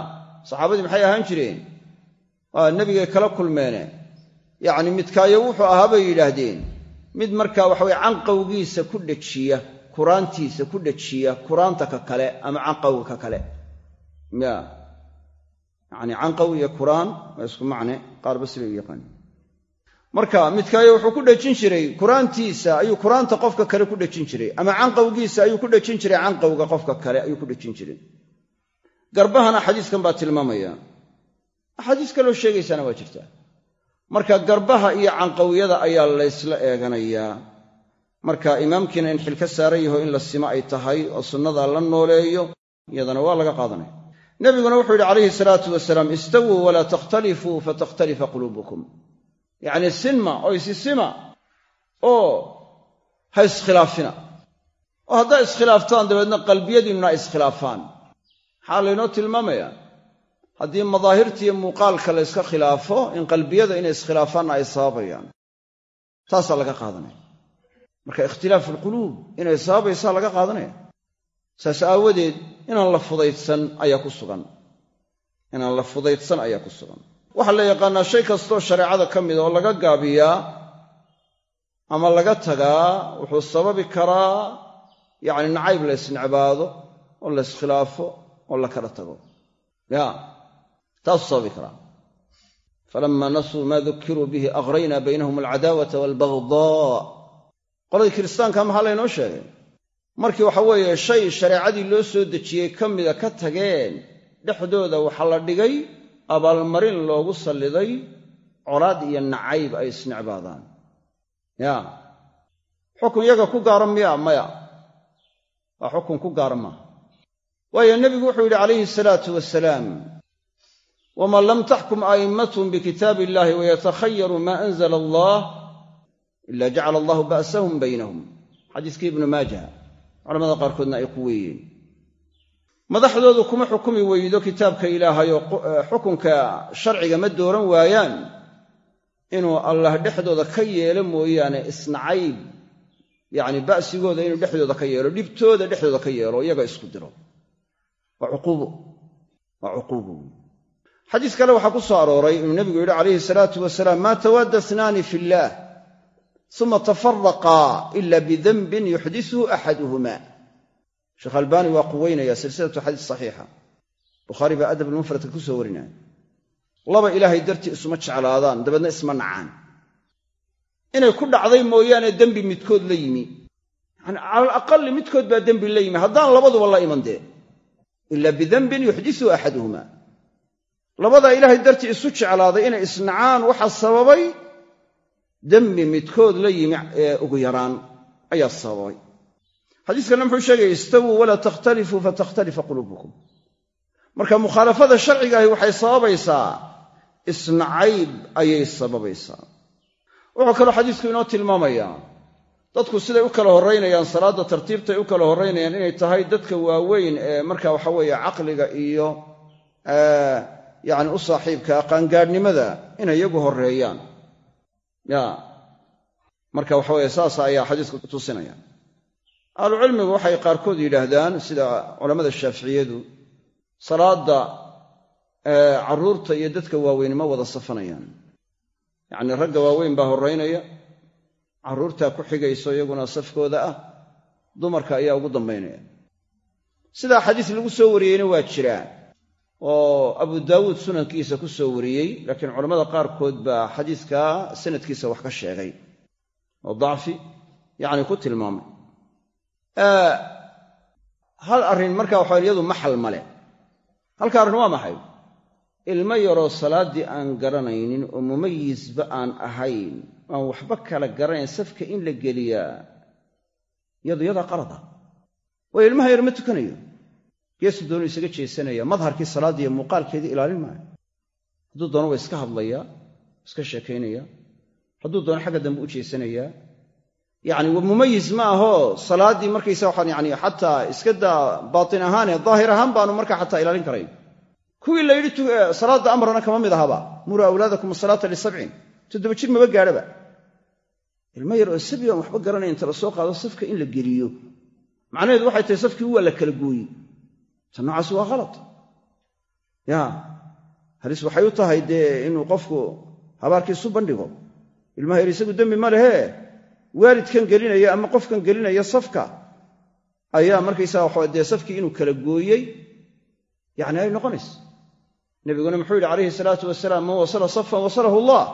saxaabadii maxay ahaan jireen? Waa nebigay kala kulmeene. Yacni midkaayo wuxuu ahaa bay yidhaahdeen. Mid markaa waxaweye canqawgiisa ku dhejiya kuraantiisa ku dhejiya kuraanta ka kale ama canqawga ka kale. Ya yacni canqaw iyo kuraan waa isku macne qaarba sibay u yaqaani marka midkaayo wuxuu ku dhejin jiray kuraantiisa ayuu kuraanta qofka kale ku dhejin jiray. Ama canqawgiisa ayuu ku dhejin jiray canqawga qofka kale ayuu ku dhejin jiray. Garbahana xadiiskan baa tilmaamaya. Axaadiis kaloo sheegaysaana waa jirtaa marka garbaha iyo canqawyada ayaa laysla eeganayaa marka imaamkiina in xil ka saaran yaho in la simo ay tahay oo sunnadaa la nooleeyo iyadana waa laga qaadanaya nebiguna wuxuu yidhi calayhi salaatu wasalaam istawuu walaa takhtalifuu fatakhtalifa quluubukum yacnii sinma oo isisima oo ha iskhilaafina. Oo haddaa iskhilaaftaan dabeedna qalbiyadiinnuna ay iskhilaafaan. Maxaa laynoo tilmaamayaa haddii madaahirtiiyo muuqaalka la yska khilaafo in qalbiyada inay iskhilaafaanna ay sababayaan taasaa laga qaadanaya. Marka ikhtilaafu alquluub inay sababaysaa laga qaadanaya. Saas aawadeed inaan la fudaydsan ayaa ku sugan. Inaan la fudaydsan ayaa ku sugan waxaa la yaqaannaa shay kastoo shareecada ka mida oo laga gaabiyaa ama laga tagaa wuxuu sababi karaa yacni nacayb la ysnecbaado oo la iskhilaafo oo la kala tago. Ya taasuu sababi karaa. Falama nasuu maa dukiruu bihi aqraynaa baynahum alcadaawata waalbagdaa qoladii kiristaanka maxaa laynoo sheegay markii waxa weeye shay shareecadii loo soo dejiyey ka mida ka tageen dhexdooda waxaa la dhigay abaalmarin loogu salliday colaad iyo nacayb ay isnecbaadaan. Ya. Xukun yaga ku gaara miya maya. Waa xukun ku gaara maaha waayo nebigu wuxuu yidhi calayhi salaatu wasalaam waman lam taxkum a'immatahum bikitaabi illahi wayatakhayaruu maa anzala allah ila jacala allahu ba'sahum baynahum. Xadiiskii ibnu maaja culamada qaarkoodna ay ku weeyeen madaxdoodu kuma xukumi weydo kitaabka ilaahay oo xukunka sharciga ma dooran waayaan inuu allah dhexdooda ka yeelo mooyaane isnacayb. Yacni ba'sigooda inuu dhexdooda ka yeelo dhibtooda dhexdooda ka yeelo iyaga isku diro. Waa cuquubo waa cuquubo xadiis kale waxaa ku soo arooray inuu nebigu yidhi calayhi salaatu wasalaam maa tawaada snaani fi illaah uma tafaraqaa ila bidanbin yuxdisuhu axaduhuma sheekh albaani waa quweynaya silsilatu xadiis saxiixa. Bukhaari baa adab almufradka ku soo warinaya. Laba ilaahay dartii isuma jeclaadaan dabeedna isma nacaan. Inay ku dhacday mooyaane dembi midkood la yimi. Yani cala alaqali midkood baa dembi la yimi. Haddaan labaduba la iman dee. Ila bidanbin yuxdisuhu axaduhuma. Labadaa ilaahay dartii isu jeclaaday inay isnacaan waxaa sababay dembi midkood la yimi ee ugu yaraan ayaa sababay xadiiskanna muxuu sheegaya istawuu walaa takhtalifuu fatakhtalifa quluubukum marka mukhaalafada sharcigaahi waxay sababaysaa isnacayb ayay sababaysaa. Wuxuu kaloo xadiisku inoo tilmaamayaa dadku siday u kala horraynayaan salaadda tartiibtay u kala horraynayaan inay tahay dadka waaweyn ee marka waxa weeye caqliga iyo yacni u saaxiibkaa qaangaadhnimada inay iyagu horreeyaan. Ya marka waxa weye saasa ayaa xadiisku tusinaya ahlucilmigu waxay qaarkood yidhaahdaan sida culammada shaaficiyadu salaadda carruurta iyo dadka waaweyn ma wada safanayaan. Yacnii ragga waaweyn baa horraynaya carruurtaa ku xigayso iyaguna safkooda ah dumarka ayaa ugu dambaynaya. Sidaa xadiis lagu soo wariyeyna waa jiraa oo abu daawuud sunankiisa ku soo wariyey laakiin culammada qaarkood baa xadiiskaa sanadkiisa wax ka sheegay. Oo dacfi yacni ku tilmaamay hal arrin marka waxa iyadu maxal male halka arrin waa maxay? Ilmo yaroo salaaddii aan garanaynin oo mumayisba aan ahayn aan waxba kala garanayn safka in la geliyaa. Yadu yadaa qalada waayo ilmaha yar ma tukanayo. Geesu doonu isaga jeesanaya madharkii salaaddii iyo muuqaalkeedii ilaalin maayo. Hadduu doono waa iska hadlayaa iska sheekaynaya. Hadduu doono xagga dambe u jeesanayaa yacni mumayis ma ahoo salaaddii markaysa waxaan yani xataa iska daa baatin ahaane daahir ahaan baanu markaa xataa ilaalin karayn kuwii la yidhi salaadda amrana kama mid ahaba. Muruu awlaadakum asalaata lisabcin toddoba jir maba gaadhaba. Ilmo yar oo sabi aan waxba garanayn inta la soo qaado safka in la geliyo. Macnaheedu waxay tahay safkii waa la kala gooyey. Ta noocaasi waa khalad. Ya halis waxay u tahay dee inuu qofku habaarkiisu bandhigo. Ilmaha yar isagu dembi ma lehee waalidkan gelinaya ama qofkan gelinaya safka ayaa markaysaa waxa dee safkii inuu kala gooyey yacni ay noqonaysa nebiguna muxuu yidhi calayhi salaatu wasalaam man wasala safan wasalahu allah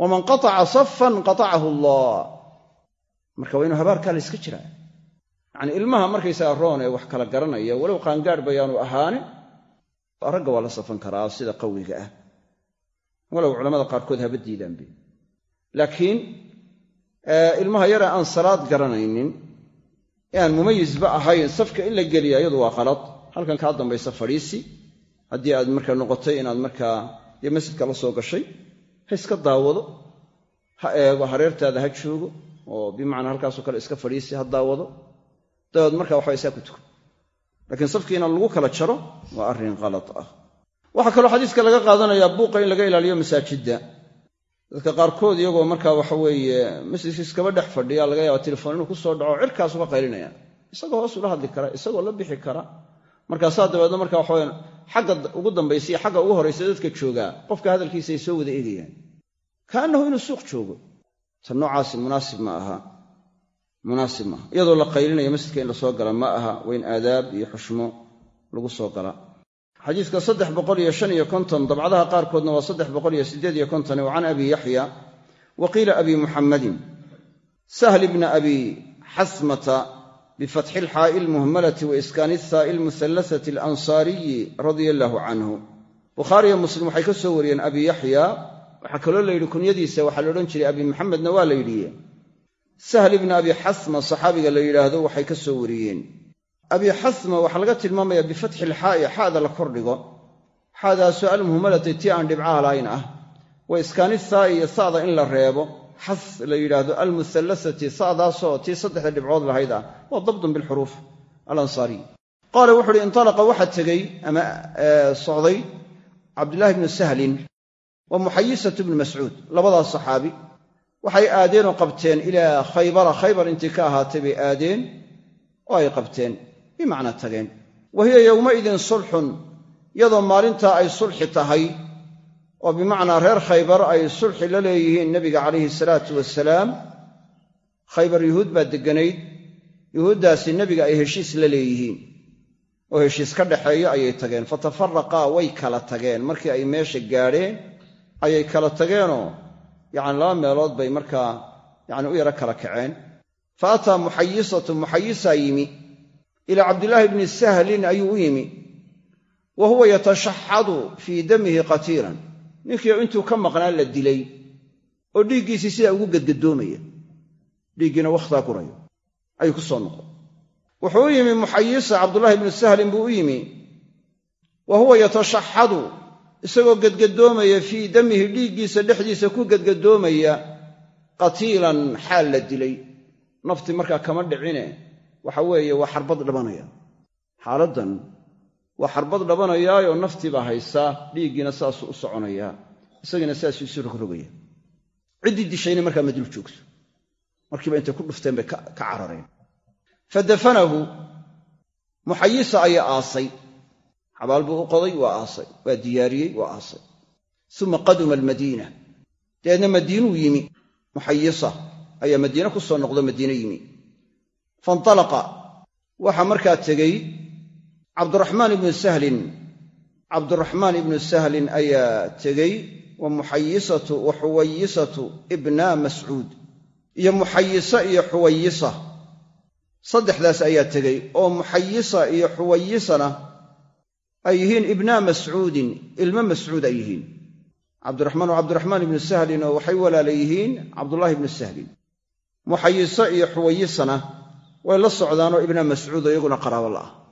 waman qataca safan qatacahu allah. Marka waa inuu habaarkaa la yska jiraa yacni ilmaha markaysaga roon ee wax kala garanaya walow qaangaadh bayaanu ahaanin ragga waa la safan karaa sida qawiga ah. Walow culamada qaarkood haba diidaanbe laakiin ilmaha yare aan salaad garanaynin ee aan mumayisba ahayn safka in la geliya iyadu waa qalad halkan kaa dambaysa fadhiisi haddii aad markaa noqotay inaad markaa dee masjidka la soo gashay ha iska daawado ha eego hareertaada ha joogo oo bimacnaa halkaasoo kale iska fadhiisi ha daawado dabeed markaa waxba isaa ku tuko. Laakiin safkii inaan lagu kala jaro waa arrin qalad ah. Waxaa kaloo xadiiska laga qaadanayaa buuqa in laga ilaaliyo masaajidda dadka qaarkood iyagoo markaa waxa weeye masjidka iskaba dhex fadhiya laga yaaba telefoon inuu ku soo dhaco cirkaas uga qaylinaya isagoo hoos ula hadli kara isagoo la bixi kara. Markaasaa dabeedna marka waxawe xagga ugu dambaysa iyo xagga ugu horraysa dadka joogaa qofka hadalkiisa ay soo wada eegayaan. Kaannahu inuu suuq joogo. Ta noocaasi munaasib ma aha. Munaasib maaha iyadoo la qaylinayo masjidka in la soo gala ma aha waa in aadaab iyo xushmo lagu soo gala xadiiska saddex boqol iyo shan iyo konton dabcadaha qaarkoodna waa saddex boqol iyo siddeed iyo konton wa can abi yaxya wa qiila abi muxammadin sahl bna abi xasmata bifatxi ilxaa'i almuhmalati wa iskaani ithaa'i almuhallasati alansaariyi radia allaahu canhu bukhaariyo muslim waxay ka soo wariyeen abi yaxya. Waxaa kaloo la yidhi kunyadiisa waxaa la odhan jiray abi maxamedna waa la yidhi. Sahl ibna abi xasma saxaabiga la yidhaahdo waxay ka soo wariyeen abi xasma waxaa laga tilmaamaya bifatxi ilxaa'i xaada la kordhigo xaadaasoo almuhmalati tii aan dhibcaha lahayn ah. Wa iskaani thaa'i iyo sa'da in la reebo. Xas la yidhaahdo almuhallasati sa'daasoo tii saddexda dhibcood lahayd ah. Waa dabdun bilxuruuf alansaariy qaala wuxu uhi intalaqa waxaa tegey ama socday cabdulaahi bnu sahlin wa muxayisatu bnu mascuud labadaas saxaabi. Waxay aadeen oo qabteen ilaa khaybara khaybar intii ka ahaatay bay aadeen oo ay qabteen bimacnaa tageen. Wa hiya yowmaidin sulxun iyadoo maalintaa ay sulxi tahay oo bimacnaa reer khaybar ay sulxi la leeyihiin nebiga calayhi salaatu wasalaam khaybar yuhuud baa degganayd yuhuuddaasi nebiga ay heshiis la leeyihiin. Oo heshiis ka dhaxeeyo ayay tageen. Fatafaraqaa way kala tageen. Markii ay meesha gaadheen ayay kala tageenoo yacni laba meelood bay markaa yacni u yaro kala kaceen. Fa ataa muxayisatu muxayisaa yimi ilaa cabdilaahi bni sahlin ayuu u yimi. Wa huwa yatashaxadu fii damihi qatiilan ninkii intuu ka maqnaa la dilay oo dhiiggiisii sidaa ugu gadgadoomaya dhiiggiina wakhtaa gurayo ayuu ku soo noqon wuxuu u yimi muxayisa cabdulaahi bnu sahlin buu u yimi. Wa huwa yatashaxadu isagoo gadgadoomaya fii damihi dhiiggiisa dhexdiisa ku gadgadoomaya qatiilan xaal la dilay. Nafti markaa kama dhicine waxa weeye waa xarbad dhabanaya. Xaaladdan waa xarbad dhabanayaayoo naftii baa haysaa dhiiggiina saasuu u soconayaa isagiina saasuu isu rogrogaya. Ciddii dishayna markaa ma dul joogso. Markiiba intay ku dhufteen bay ka carareen. Fa dafanahu muxayisa ayaa aasay. Xabaal buu u qoday waa aasay. Waa diyaariyey waa aasay. Uma qaduma almadiina. Dabeedna madiinuu yimi. Muxayisa ayaa madiine ku soo noqdo madiine yimi faintalaqa waxaa markaa tegey cabduraxmaan ibnu sahlin cabduraxmaan ibnu sahlin ayaa tegey wa muxayisatu wa xuwayisatu ibna mascuud iyo muxayisa iyo xuwayisa saddexdaas ayaa tegey oo muxayisa iyo xuwayisana ay yihiin ibnaa mascuudin ilmo mascuud ay yihiin cabdiraxmaan oo cabdiraxmaan ibnu sahlin oo waxay walaala yihiin cabdullaahi ibnu sahlin muxayisa iyo xuwayisana way la socdaanoo ibna mascuud oo iyaguna qaraabo la'ah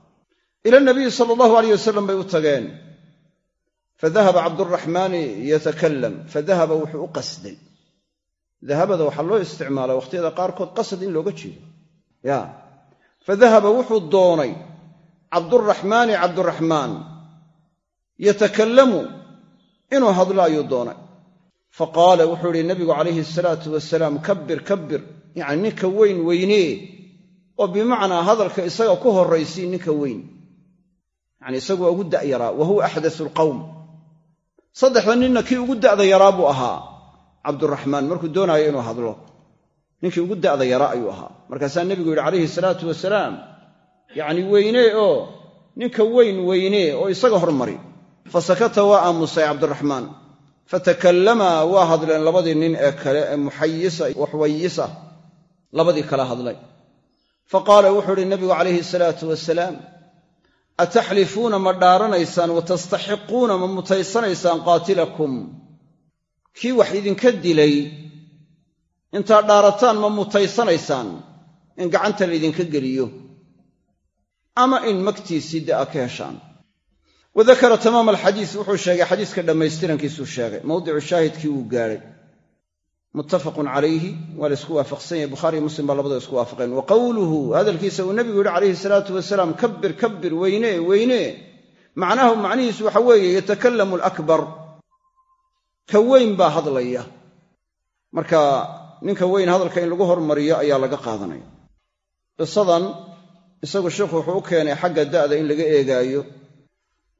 ila nabiyi sala allahu alayh wasalam bay u tageen. Fadahaba cabduraxmaani yatakalam fadahaba wuxuu u qasday dahabada waxaa loo isticmaalaa wakhtiyada qaarkood qasad in looga jeedo. Ya. Fa dahaba wuxuu doonay cabduraxmaani cabduraxmaan yatakallamu inuu hadlo ayuu doonay. Fa qaala wuxuu idhi nabigu calayhi asalaatu wasalaam kabbir kabbir yacni ninka weyn weynee oo bimacnaa hadalka isaga ku horraysii ninka weyn. Yacni isagu waa ugu da'yaraa wa huwa alqawm. Saddexda ninna kii ugu da'da yaraa buu ahaa cabduraxmaan markuu doonaayo inuu hadlo ninkii ugu da'da yaraa ayuu ahaa. Markaasaa nebigu yidhi calayhi salaatu wasalaam yacni weynee oo ninka weyn weynee oo isaga hormari. Fa sakata waa aamusay cabdiraxmaan fatakallamaa waa hadleen labadii nin ee kale ee muxayisa waxwayisa labadii kala hadlay fa qaala wuxuu idhi nabigu calayhi salaatu wasalaam ataxlifuuna ma dhaaranaysaan wa tastaxiquuna ma mutaysanaysaan qaatilakum? Kii wax idinka dilay intaad dhaarataan ma mutaysanaysaan in gacanta laydinka geliyo ama in magtiisii da'a ka heshaan. Wa dakara tamaama alxadiis wuxuu sheegay xadiiska dhammaystirankiisuu sheegay mawdicu shaahidkii wuu gaadhay muttafaqun calayhi waa la isku waafaqsan yahay. Bukhaariyo muslim baa labadoo isku waafaqeen. Wa qowluhu hadalkiisa uu nebigu yidhi calayhi salaatu wasalaam kabbir kabbir weynee weynee macnahu macnihiisu waxa weeye yatakallamu alakbar. Ka weyn baa hadlaya. Marka ninka weyn hadalka in lagu hormariyo ayaa laga qaadanaya. Qisadan isagu sheikhu wuxuu u keenay xagga da'da in laga eegaayo.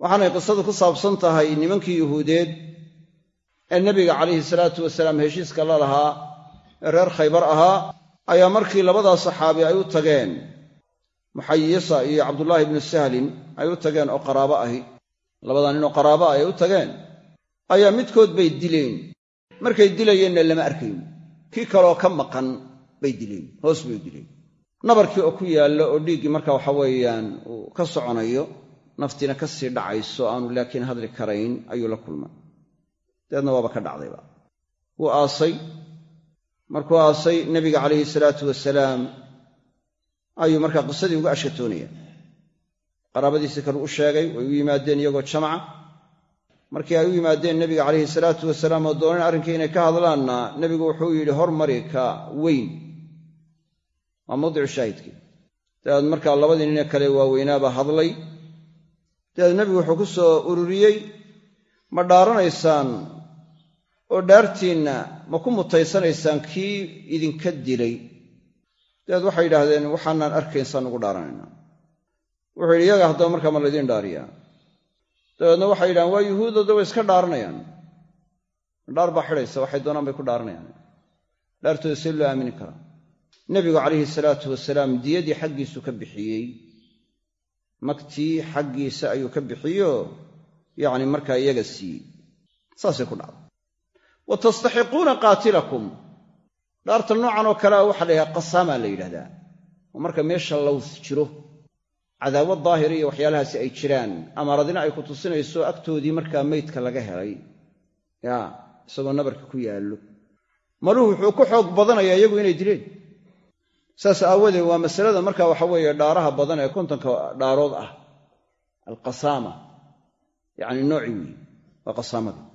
Waxaanay qisadu ku saabsan tahay nimankii yuhuudeed ee nebiga calayhi salaatu wasalaam heshiiska la lahaa ee reer khaybar ahaa ayaa markii labadaa saxaabi ay u tageen. Muxayisa iyo cabdullaahi ibnu sahlin ay u tageen oo qaraabo ahi. Labadaa nin oo qaraabo ah ay u tageen. Ayaa midkood bay dileen. Markay dilayeenna lama arkayn. Kii kaleoo ka maqan bay dileen hoos bay dileen. Nabarkii oo ku yaallo oo dhiiggii marka waxa weeyaan uu ka soconayo naftiina ka sii dhacayso aanu laakiin hadli karayn ayuu la kulmay dabeedna waaba ka dhacdayba wuu aasay. Markuu aasay nebiga calayhi salaatu wasalaam ayuu markaa qisadii uga ashkatoonaya qaraabadiisii kale u sheegay way u yimaadeen iyagoo jamaca. Markii ay u yimaadeen nebiga calayhi salaatu wasalaam oo dooneen arrinkii inay ka hadlaanna nebigu wuxuu yidhi hormari ka weyn. Waa mawdicu shaahidkii dabeed markaa labadii nine kale waaweynaabaa hadlay. Dabeed nebigu wuxuu ku soo ururiyey ma dhaaranaysaan oo dhaartiinna ma ku mutaysanaysaan kii idinka dilay. Dabeed waxay yidhaahdeen waxaanaan arkayn saan ugu dhaaranaynaa. Wuxuu yidhi iyaga haddaba markaa ma laydiin dhaariyaa. Dabeedna waxay yidhahdeen waa yuhuudooda way iska dhaaranayaan dhaar baa xidhaysa waxay doonaan bay ku dhaaranayaan dhaartooda see loo aamini karaa. Nebigu calayhi salaatu wasalaam diyadii xaggiisu ka bixiyey. Magtii xaggiisa ayuu ka bixiyo yacni markaa iyaga siiyey saasay ku dhacday. Wa tastaxiquuna qaatilakum. Dhaarta noocan oo kalea waxaa la yidhaha qasaamaa la yidhahdaa. Oo marka meesha laws jiro cadaawad daahira iyo waxyaalahaasi ay jiraan amaaradina ay ku tusinayso agtoodii markaa meydka laga helay. Ya isagoo nabarka ku yaallo. Maluhu wuxuu ku xoog badanayaa iyagu inay dileen. Saas aawadeed waa masalada marka waxa weeye dhaaraha badan ee kontonka dhaarood ah alqasaama yacni noocii weeye waa qasaamadii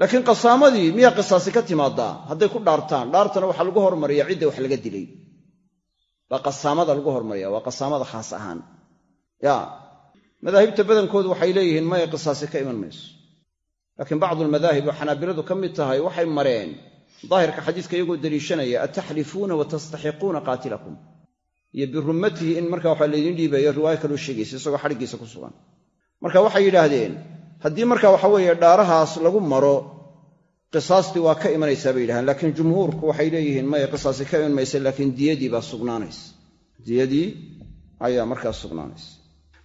laakiin qasaamadii miyaa qisaasi ka timaadaa? Hadday ku dhaartaan dhaartana waxaa lagu hormariyaa cidda wax laga dilay. Baa qasaamada lagu hormariya waa qasaamada khaas ahaan. Ya madaahibta badankoodu waxay leeyihiin maya qisaasi ka iman mayso. Laakiin bacdu almadaahib oo xanaabiladu ka mid tahay waxay mareen daahirka xadiiska iyagoo deliishanaya ataxlifuuna wa tastaxiquuna qaatilakum. Iyo birummatihi in marka waxa laydiin dhiibayo riwaayo kaloo sheegaysa isagoo xadhiggiisa ku sugan marka waxay yidhaahdeen haddii marka waxa weeye dhaarahaas lagu maro qisaastii waa ka imanaysaa bay yidhahdeen. Laakiin jumhuurku waxay leeyihiin maya qisaasi ka iman laakiin diyadii baa sugnaanaysa. Diyadii ayaa markaa sugnaanaysa.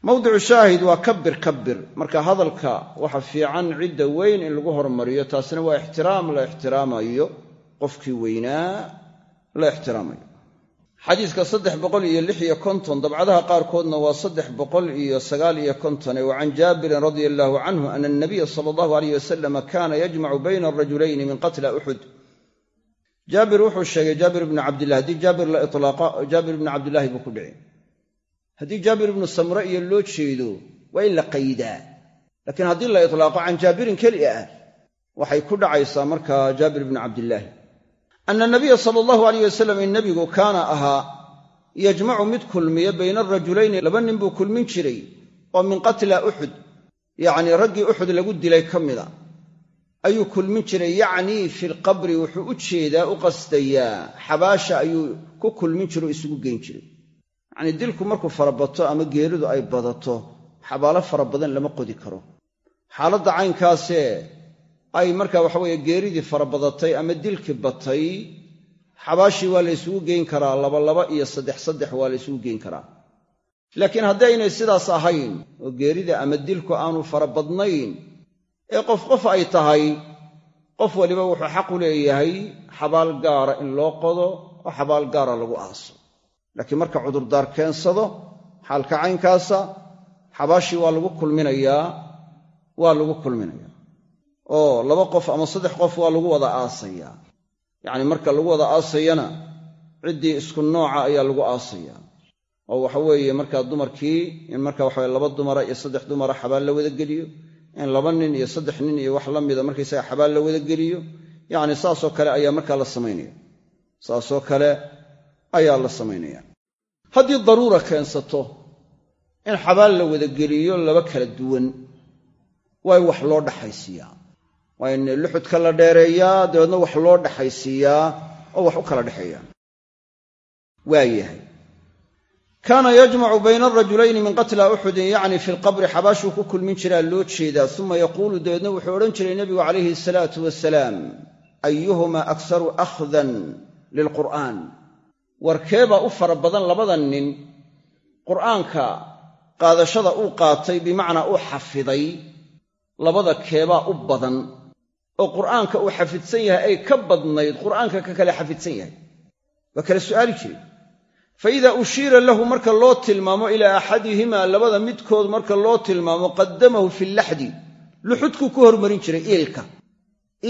Mawdicu shaahid waa kabir kabir marka hadalka waxa fiican cidda weyn in lagu hormariyo taasina waa ixtiraam la ixtiraamayo. Qofkii weynaa la ixtiraamayo xadiiska saddex boqol iyo lix iyo konton dabcadaha qaarkoodna waa saddex boqol iyo sagaal iyo kontone wa can jaabirin radia allaahu canhu ana anabiya sala allahu alayh wasalama kaana yajmacu bayna arajulayni min qatla uxud jaabir wuxuu sheegay jaabir ibnu cabdillah haddii jaabir la ilaaqa jaabir ibnu cabdillaahi buu ku dhici haddii jaabir ibnu samre iyo loo jeedo waa in la qaydaa. Laakiin haddii la itlaaqo can jaabirin keli ah waxay ku dhacaysaa markaa jaabir ibnu cabdillaahi ana nabiya sala allahu alayh wasalam in nebigu kaana ahaa yajmacu mid kulmiya bayna arajulayni laba nin buu kulmin jiray oo min qatla uxud yacnii raggii uxud lagu dilay ka mida ayuu kulmin jiray yacnii fi lqabri wuxuu u jeedaa u qasdayaa xabaasha ayuu ku kulmin jiro o isugu geyn jiray yacnii dilku markuu farabato ama geeridu ay badato xabaalo fara badan lama qodi karo xaaladda caynkaasee ay markaa waxaweeye geeridii farabadatay ama dilkii batay xabaashii waa la ysugu geyn karaa labalaba iyo saddex saddex waa la ysugu geyn karaa. Laakiin haddaynay sidaas ahayn oo geerida ama dilku aanu farabadnayn ee qof qof ay tahay qof waliba wuxuu xaq u leeyahay xabaal gaara in loo qodo oo xabaal gaara lagu aaso. Laakiin marka cudurdaar keensado xaalka caynkaasa xabaashii waa lagu kulminayaa waa lagu kulminayaa oo laba qof ama saddex qof waa lagu wada aasayaa yacni marka lagu wada aasayana ciddii isku nooca ayaa lagu aasayaa oo waxa weeye markaa dumarkii in marka waxawe laba dumara iyo saddex dumara xabaal la wada geliyo in laba nin iyo saddex nin iyo wax la mida markaysaga xabaal la wada geliyo yacni saasoo kale ayaa markaa la samaynaya. Saasoo kale ayaa la samaynaya. Haddii daruura keensato in xabaal la wada geliyo laba kala duwan waa in wax loo dhaxaysiiyaa waa in luxudka la dheereeyaa dabeedna wax loo dhaxaysiiyaa oo wax u kala dhexeeyaan waayahay kaana yajmacu bayna arajulayni min qatla uxudin yacni fi lqabri xabaashuu ku kulmin jiraa loo jeedaa. Uma yaquulu dabeedna wuxuu odhan jiray nebigu calayhi asalaatu wasalaam ayuhuma aksaru akhdan lilqur'aan warkeebaa u fara badan labada nin. Qur'aanka qaadashada uu qaatay bimacnaa uu xafiday labada keebaa u badan oo qur'aanka uu xafidsan yahay ay ka badnayd qur'aanka ka kale xafidsan yahay. Waa kala su'aali jiray. Fa idaa ushiira lahu marka loo tilmaamo ilaa axadihimaa labada midkood marka loo tilmaamo qaddamahu fi laxdi. Luxudkuu ku hormarin jiray iilka.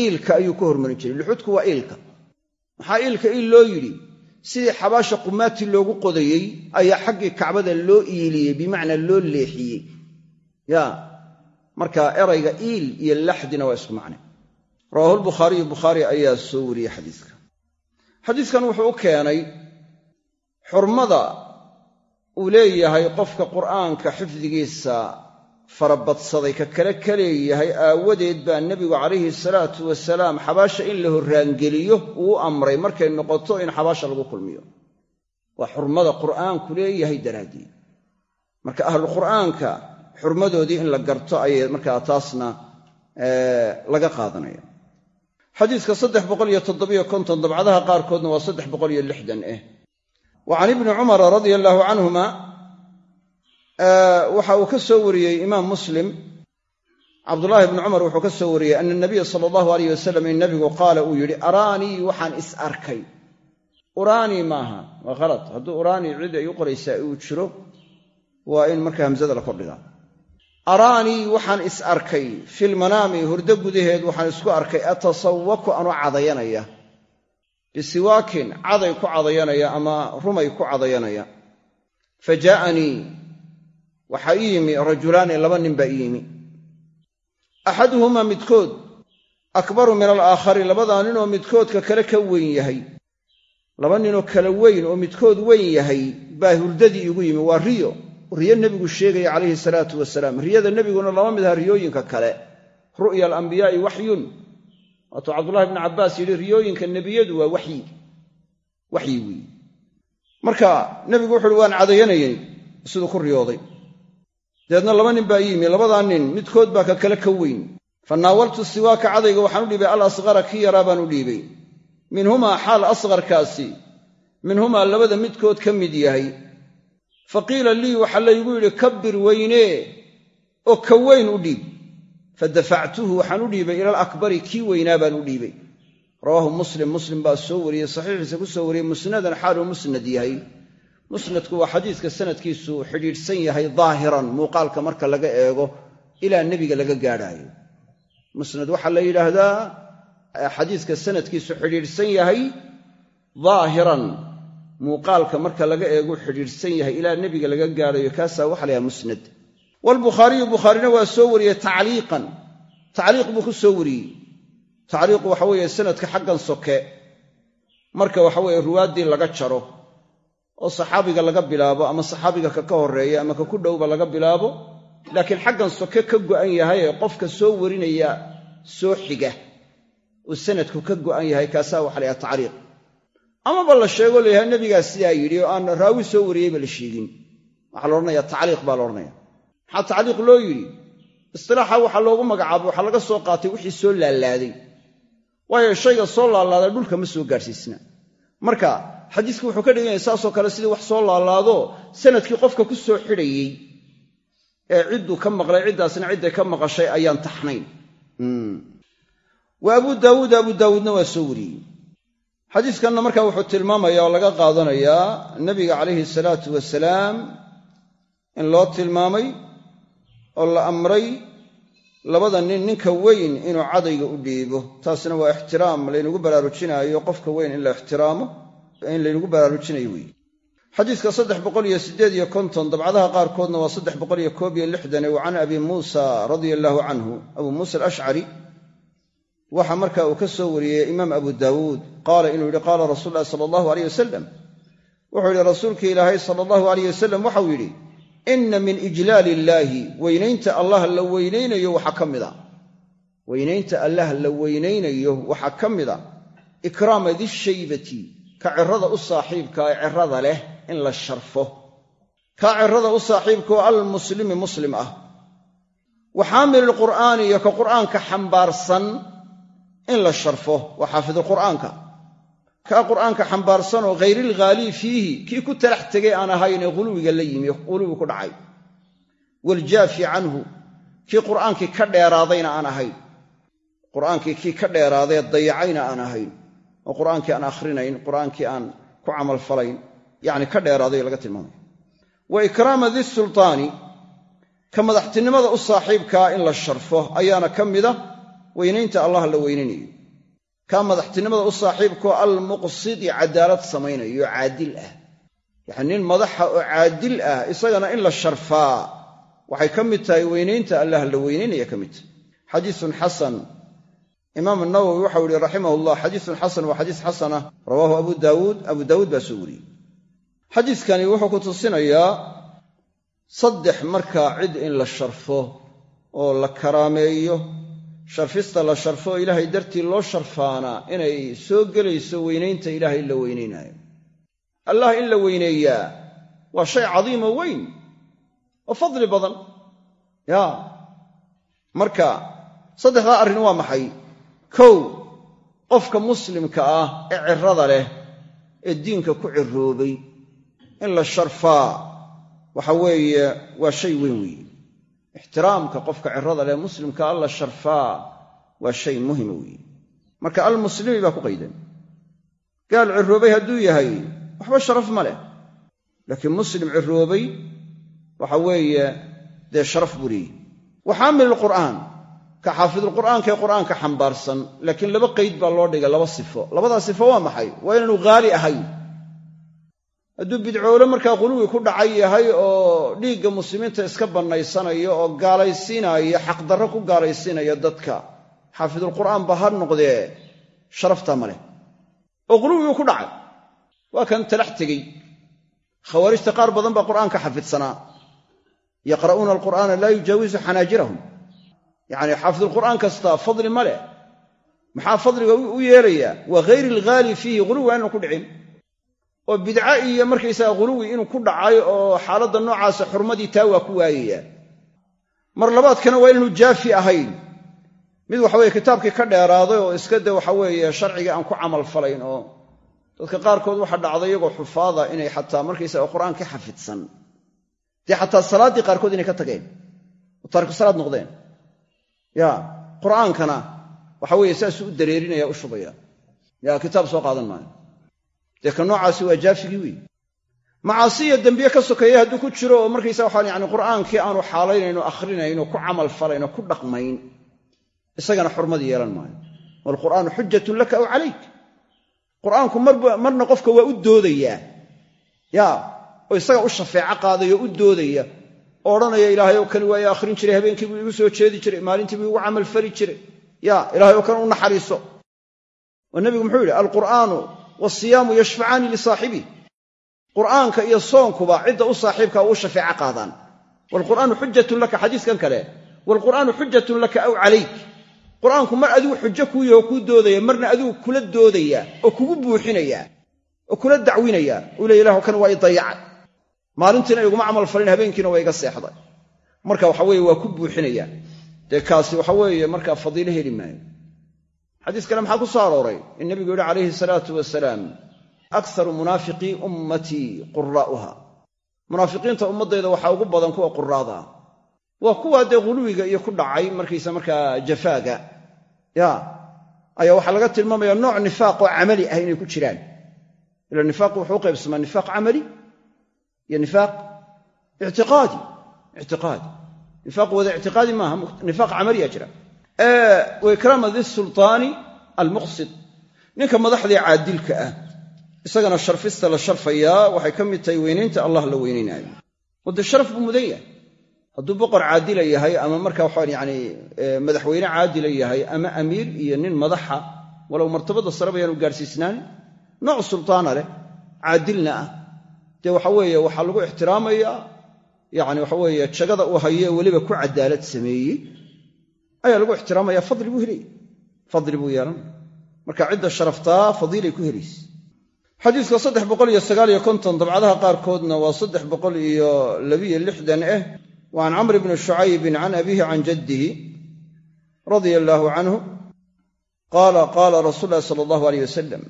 Iilka ayuu ku hormarin jiray. Luxudku waa iilka. Maxaa iilka iil loo yidhi? Sidii xabaasha qumaati loogu qodayey ayaa xaggii kacbada loo iiliyey bimacnaa loo leexiyey. Ya marka erayga iil iyo laxdina waa isku macne rawaahu lbukhaariyu bukhaari ayaa soo wariyey xadiiska. Xadiiskan wuxuu u keenay xurmada uu leeyahay qofka qur'aanka xifdigiisa farabadsaday ka kale ka leeyahay aawadeed baa nebigu calayhi salaatu wasalaam xabaasha in la horraangeliyo uu amray markay noqoto in xabaasha lagu kulmiyo. Waa xurmada qur'aanku leeyahay daraaddeed. Marka ahluqur'aanka xurmadoodii in la garto ayay markaa taasna laga qaadanaya xadiiska saddex boqol iyo toddobiyo konton dabcadaha qaarkoodna waa saddex boqol iyo lixdan eh. Wa ibni cumara radia allaahu canhuma waxa uu ka soo wariyey imaam muslim. Cabdullaahi bni cumar wuxuu ka soo wariyey ana nabiya sala allahu alayh wasalam in nabigu qaala uu yidhi araanii waxaan is arkay uraanii maaha waa khalad hadduu uraanii cid ay u qoraysaa uu jiro waa in marka hamsada la kordhigaa araanii waxaan is arkay. Filmanaami hurdo gudaheed waxaan isku arkay. Atasawaku anoo cadayanaya. Bisiwaakin caday ku cadayanaya ama rumay ku cadayanaya. Fa jaa'anii waxaa ii yimi rajulaani laba nin baa ii yimi. Axaduhumaa midkood akbaru min alaakhari labadaa ninoo midkoodka kale ka weyn yahay. Laba ninoo kala weyn oo midkood weyn yahay baa hurdadii iigu yimi waa riyo riyo nebigu sheegaya calayhi salaatu wasalaam. Riyada nebiguna lama mid aha riyooyinka kale. Ru'ya alambiyaa'i waxyun waatuu cabdullahi bni cabbaas yidhi riyooyinka nebiyadu waa waxyi waxyi weeye marka nebigu wuxu uhi waan cadayanayay siduu ku riyooday. Dabeedna laba nin baa yimi labadaa nin midkood baa ka kale ka weyn. Fa naawaltu siwaaka cadayga waxaan u dhiibay al asqara kii yaraa baan u dhiibay. Minhumaa xaal asqarkaasi minhumaa labada midkood ka mid yahay fa qiila lii waxaa laygu yidhi kabbir weynee oo ka weyn u dhiib. Fa dafactuhu waxaan u dhiibay ila alakbari kii weynaa baan u dhiibay. Rawaahu muslim muslim baa soo wariyey saxiixiisa ku soo wariyey musnadan xaaluu musnad yahay. Musnadku waa xadiiska sanadkiisu xidhiidhsan yahay daahiran muuqaalka marka laga eego ilaa nebiga laga gaadhaayo. Musnad waxaa la yidhaahdaa xadiiska sanadkiisu xidhiidhsan yahay daahiran muuqaalka marka laga eegu xidhiidhsan yahay ilaa nebiga laga gaadhayo kaasaa waxa la yhaha musnad. Waalbukhaariyu bukhaarina waa soo wariyey tacliiqan. Tacliiq buu ku soo wariyey. Tacliiqu waxa weeye sanadka xaggan soke. Marka waxa weeye ruwaaddii laga jaro oo saxaabiga laga bilaabo ama saxaabiga ka ka horreeya ama ka ku dhowba laga bilaabo laakiin xaggan soke ka go'an yahay ee qofka soo warinaya soo xiga. Uu sanadku ka go'an yahay kaasaa waxa la yhaha tacriiq amaba la sheego layahay nebigaa sidaa yidhi oo aan raawi soo wariyeyba la sheegin. Waxaa la odhanaya tacliiq baa la odhanaya maxaa tacliiq loo yidhi? Istilaaxa waxaa loogu magacaabay waxaa laga soo qaatay wixii soo laalaaday. Waayo shayga soo laalaada dhulka ma soo gaadhsiisna marka xadiisku wuxuu ka dhigan yahay saasoo kale sidii wax soo laalaado sannadkii qofka ku soo xidhayey ee cidduu ka maqlay ciddaasna cidday ka maqashay ayaan taxnayn. Wa abuu daawuud abuu daawuudna waa soo wariyey xadiiskanna markaa wuxuu tilmaamaya oo laga qaadanayaa nebiga calayhi salaatu wasalaam in loo tilmaamay oo la amray labada nin ninka weyn inuu cadayga u dhiibo. Taasna waa ixtiraam laynagu baraarujinaayo qofka weyn in la ixtiraamo in laynagu baraarujinayo weeye xadiiska saddex boqol iyo siddeed iyo konton dabcadaha qaarkoodna waa saddex boqol iyo koob iyo lixdane wa can abi muusa radia allaahu canhu abuu muusa alashcari waxa marka uu ka soo wariyey imaam abu daawuud qaala inuu yidhi qaala rasuul ulahi sala allahu aleyh wasalam wuxuu yidhi rasuulkii ilaahay sala allahu aleyh wasalam waxau yidhi inna min ijlaali illaahi weynaynta allah la weynaynayo waxaa ka mid a weynaynta allah la weynaynayo waxaa ka mid a ikraama dishaybati ka cirada u saaxiibka ee cirada leh in la sharfo. Kaa cirada u saaxiibkaoo almuslimi muslim ah. Wa xaamili iyo ka qur'aanka xambaarsan in la sharfo waa xaafidulqur'aanka kaa qur'aanka xambaarsan oo hayrilghaalii fiihi kii ku talax tegay aan ahaynee huluwiga la yimi huluwi ku dhacay. Waljaafi canhu kii qur'aankii ka dheeraadayna aan ahayn. Qur'aankii kii ka dheeraadee dayacayna aan ahayn. Oo qur'aankii aan akhrinayn qur'aankii aan ku camalfalayn yacni ka dheeraaday laga tilmaamaya wa ikraama di sultaani ka madaxtinimada u saaxiibkaa in la sharfo ayaana ka mida weynaynta allah la weynaynayo kaa madaxtinimada u saaxiibkao almuqsidi cadaalad samaynayo caadil ah. Yacni nin madaxa oo caadil ah isagana in la sharfaa. Waxay ka mid tahay weynaynta allah la weynaynaya ka mid. Tahay xadiisun xasan. Imaam nawowi waxau yihi raximah llah xadiisun xasan waa xadiis xasanah rawaahu abu daawuud abu daawuud baa soo wariyey. Xadiiskani wuxuu ku tusinayaa saddex markaa cid in la sharfo oo la karaameeyo sharfista la sharfo oo ilaahay dartii loo sharfaana inay soo gelayso weynaynta ilaahay la weynaynaayo. Allah in la weyneeyaa waa shay cadiimoo weyn oo fadli badan. Ya marka saddexdaa arrin waa maxay? Kow qofka muslimka ah ee cirada leh ee diinka ku ciroobay in la sharfaa waxa weeye waa shay weyn weeye ixtiraamka qofka cirada leh muslimka ah la sharfaa waa shay muhima weeye marka almuslimi baa ku qaydan. Gaal ciroobay hadduu yahay waxba sharaf ma leh. Laakiin muslim ciroobay waxa weeye dee sharaf buu leeyihi wa xaamil lqur'aan ka xaafidulqur'aanka ee qur'aanka xambaarsan laakiin laba qayd baa loo dhigay laba sifo. Labadaa sifo waa maxay? Waa inaanu haali ahayn. Hadduu bidcoole markaa quluwi ku dhacay yahay oo dhiigga muslimiinta iska bannaysanayo oo gaalaysiinaayo xaqdarro ku gaalaysiinaya dadka. Xaafidulqur'aan ba ha noqdee sharaftaa ma leh. Oo quluwiguu ku dhacay. Waa kan talax tegey. Khawaarijta qaar badan baa qur'aanka xafidsanaa yaqra'uuna alqur'aana laa yujaawisu xanaajirahum. Yacni xaafidulqur'aan kasta fadli ma leh. Maxaa fadliga u yeelayaa? Waa hayri ilghaali fiihi quluwi waa ku dhicin oo bidca iyo markaysaga quluwi inuu ku dhacay oo xaaladda noocaasa xurmadii taa waa ku waayayaa mar labaadkana waa inaanu jaafi ahayn. Mid waxaweye kitaabkii ka dheeraaday oo iska de waxaweeye sharcigii aan ku camal falayn oo dadka qaarkood waxaa dhacday iyagoo xufaada inay xataa markaysaga qur'aankii xafidsan. Dee xataa salaaddii qaarkood inay ka tageen oo taariku salaad noqdeen. Ya qur'aankana waxa weeye saasuu u dareerinaya u shubaya. Ya kitaab soo qaadan maayo dee ka noocaasi waa jaafigii weyi macaasiya dembiye ka sokeeya hadduu ku jiro oo markaysa waxaan yani qur'aankii aanu xaalaynayn oo ku camal falayn oo ku dhaqmayn isagana xurmadii yeelan maayo. Waalqur'aanu xujatun laka aw calayk. Qur'aanku marna qofka waa u doodayaa ya oo isaga u shafeeco qaadaya u doodaya. Oo odhanaya ilaahay oo kani waa i akhrin jiray habeenkii buu igu soo jeedi jiray maalintii buu igu camal fali jiray. Ya ilahay oo kale u naxariiso. Oo nebigu muxuu yidhi alqur'aanu wasiyaamu yashfacaani lisaaxibih qur'aanka iyo soonkuba cidda u saaxiibka u shafeeco qaadaan. Waalqur'aanu xujatun laka xadiiskan kale. Waalqur'aanu xujatun laka aw calayk. Qur'aanku mar adigu xujo kuu yaho kuu doodaya marna adigu kula doodaya oo kugu buuxinaya oo kula dacwinaya. Uu leey ilahu kan waa i dayacay maalintiina iguma camal falin habeenkiina waa iga seexday. Marka waxa weeye waa ku buuxinaya. Dee kaasi waxa weeye markaa fadiilo heli maayo xadiis kale maxaa ku soo arooray? In nebigu yidhi calayhi salaatu wasalaam akharu munaafiqii ummatii quraa'uha munaafiqiinta ummaddayda waxaa ugu badan kuwa quraada ah waa kuwa dee ghuluwiga iyo ku dhacay markaysa markaa jafaaga. Ya ayaa waxaa laga tilmaamaya nooc nifaaq oo camali ah inay ku jiraan. Ila nifaaqu wuxuu qaybsamaa nifaaq camali iyo nifaaq ictiqaadi. Ictiqaadi. Nifaaq wada ictiqaadi maaha nifaaq camaliya jira wa ikraama di sultaani almuqsid. Ninka madaxdii caadilka ah. Isagana sharfista la sharfayaa waxay ka mid tahay weynaynta allah la weynaynaayo dee sharaf buu mudan yahay. Hadduu boqor caadila yahay ama marka waxaan yani madaxweyne caadila yahay ama amiir iyo nin madaxa walow martabada sare bayaanu gaadhsiisnaan nooc sultaana leh caadilna ah. Dee waxa weeye waxaa lagu ixtiraamayaa yani waxa weeye jagada uu hayo weliba ku cadaalad sameeyey ayaa lagu ixtiraamaya fadli buu helaya fadli buu yeelanaya marka cidda sharaftaa fadiilay ku helaysa xadiiska saddex boqol iyo sagaal iyo konton dabcadaha qaarkoodna waa saddex boqol iyo labiyo lixdan ah wa camr bni shucaybin can abiihi can jaddihi radia allaahu canhu qaala qaala rasuul lahi sala allahu aleyh wasalam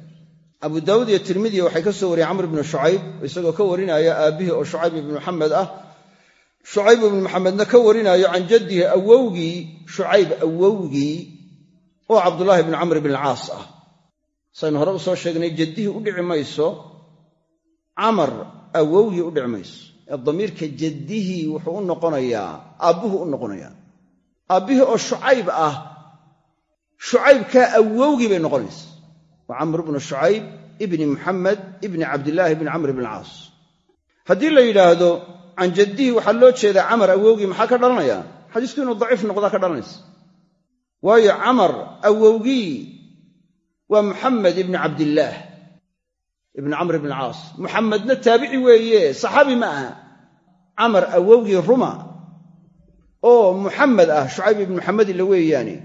abu daawuud iyo tirmidiya waxay ka soo wariyeen camr ibnu shucayb isagoo ka warinaya aabbihii oo shucayb ibnu maxamed ah shucayb ibnu maxamedna ka warinaayo can jaddihi awowgii shucayb awowgii oo cabdulaahi bni camr bn alcaas ah. Saynu hore u soo sheegnay jaddihii u dhici mayso camar awowgii u dhici mayso. Ee damiirka jaddihii wuxuu u noqonayaa aabbuhu u noqonayaa. Aabbihii oo shucayb ah shucaybkaa awowgii bay noqonaysa waa camr bnu shucayb ibni muxamed ibni cabdillaahi ibni camr bn haddii la yidhaahdo can jaddihi waxaa loo jeedaa camar awowgii maxaa ka dhalanaya? Xadiisku inuu daciif noqdaa ka dhalanaysa. Waayo camar awowgii waa muxamed ibni cabdillaah ibni camr ibn alcaas muxamedna taabici weeye saxaabi ma aha. Camar awowgii ruma oo muxamed ah shucayb ibni muxamed ila weeyaane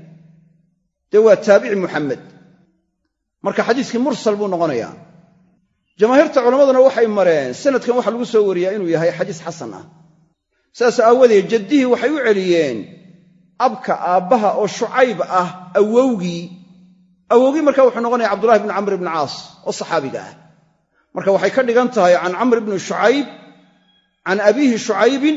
dee waa taabici muxamed marka xadiiskii mursal buu noqonayaa jamaahiirta culammaduna waxay mareen sanadkan waxaa lagu soo wariyaa inuu yahay xadiis xasan ah. Saas aawadeed jaddihii waxay u celiyeen abka aabbaha oo shucayb ah awowgii. Awowgii marka wuxuu noqonaya cabdullahi bni camr ibni caas oo saxaabiga ah. Marka waxay ka dhigan tahay can camr bni shucayb can abiihi shucaybin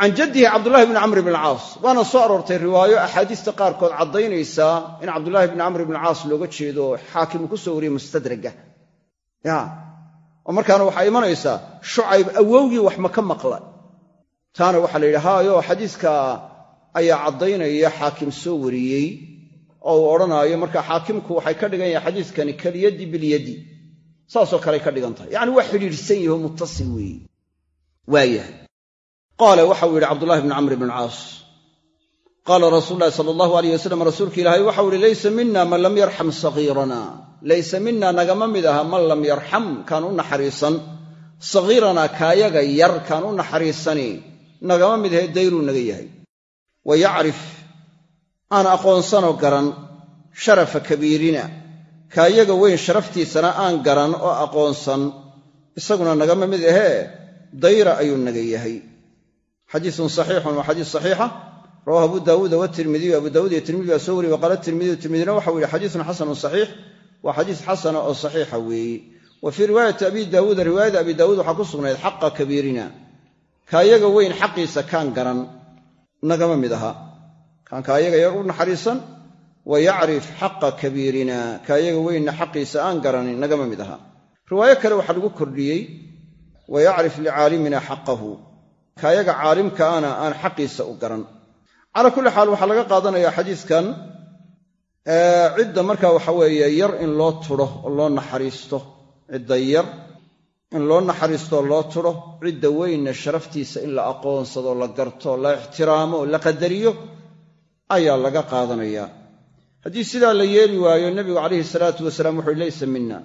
can jaddihi cabdullahi bni camr bn caas. Waana soo aroortay riwaayo axaadiista qaarkood caddaynaysaa in cabdullaahi bni camr bni caas looga jeedo xaakim uu ku soo wariyey mustadraga oo markaana waxaa imanaysaa shucayb awowgii wax ma ka maqla. Taana waxaa la yidhi haayo xadiiska ayaa caddaynaya xaakim soo wariyey oo uu odhanaayo marka xaakimku waxay ka dhigan yahay xadiiskani kalyaddi bilyaddi saasoo kaley ka dhigan tahay. Yacni waa xidhiidhsan yaho muttasil weeye. Waayahay qaala waxau yidhi cabdullahi bni camr bn caas. Qaala rasuulu sala allahu alayh wasalam rasuulka ilaahay waxau ihi laysa mina man lam yarxam sagiirana laysa mina nagama mid aha man lam yarxam kaan u naxariisan. Sagiiranaa kaayaga yar kaan u naxariisani. Nagama mid ahe dayruu naga yahay. Wa yacrif aan aqoonsanoo garan sharafa kabiirina. Kaayaga weyn sharaftiisana aan garan oo aqoonsan. Isaguna nagama mid ahee dayra ayuu naga yahay. Xadiisun saxiixun waa xadiis saxiixa. Rawahu abu daawuuda watirmidiyu abu daawuud iyo tirmidi baa soo wariyey waqaala tirmidiyu tirmidina waxau yihi xadiisun xasanun saxiix waa xadiis xasana oo saxiixa weeye wa fii riwaayati abi daawuuda riwaayada abi daawuud waxaa ku sugnayd xaqa kabiirina. Kaayaga weyn xaqiisa kaan garan nagama mid aha. Kaan kaayaga yar u naxariisan wa yacrif xaqa kabiirina. Kaayaga weynna xaqiisa aan garanin nagama mid aha. Riwaayo kale waxaa lagu kordhiyey wa yacrif licaalimina xaqahu. Kaayaga caalimkaana aan xaqiisa u garan. Calaa kulli xaal waxaa laga qaadanaya xadiiskan cidda marka waxa weeye yar in loo tudho oo loo naxariisto. Cidda yar in loo naxariistooo loo tudho cidda weynna sharaftiisa in la aqoonsado la garto la ixtiraamo oo la qadariyo ayaa laga qaadanayaa haddii sidaa la yeeli waayo nebigu calayhi salaatu wasalaam wuxuuhi laysa mina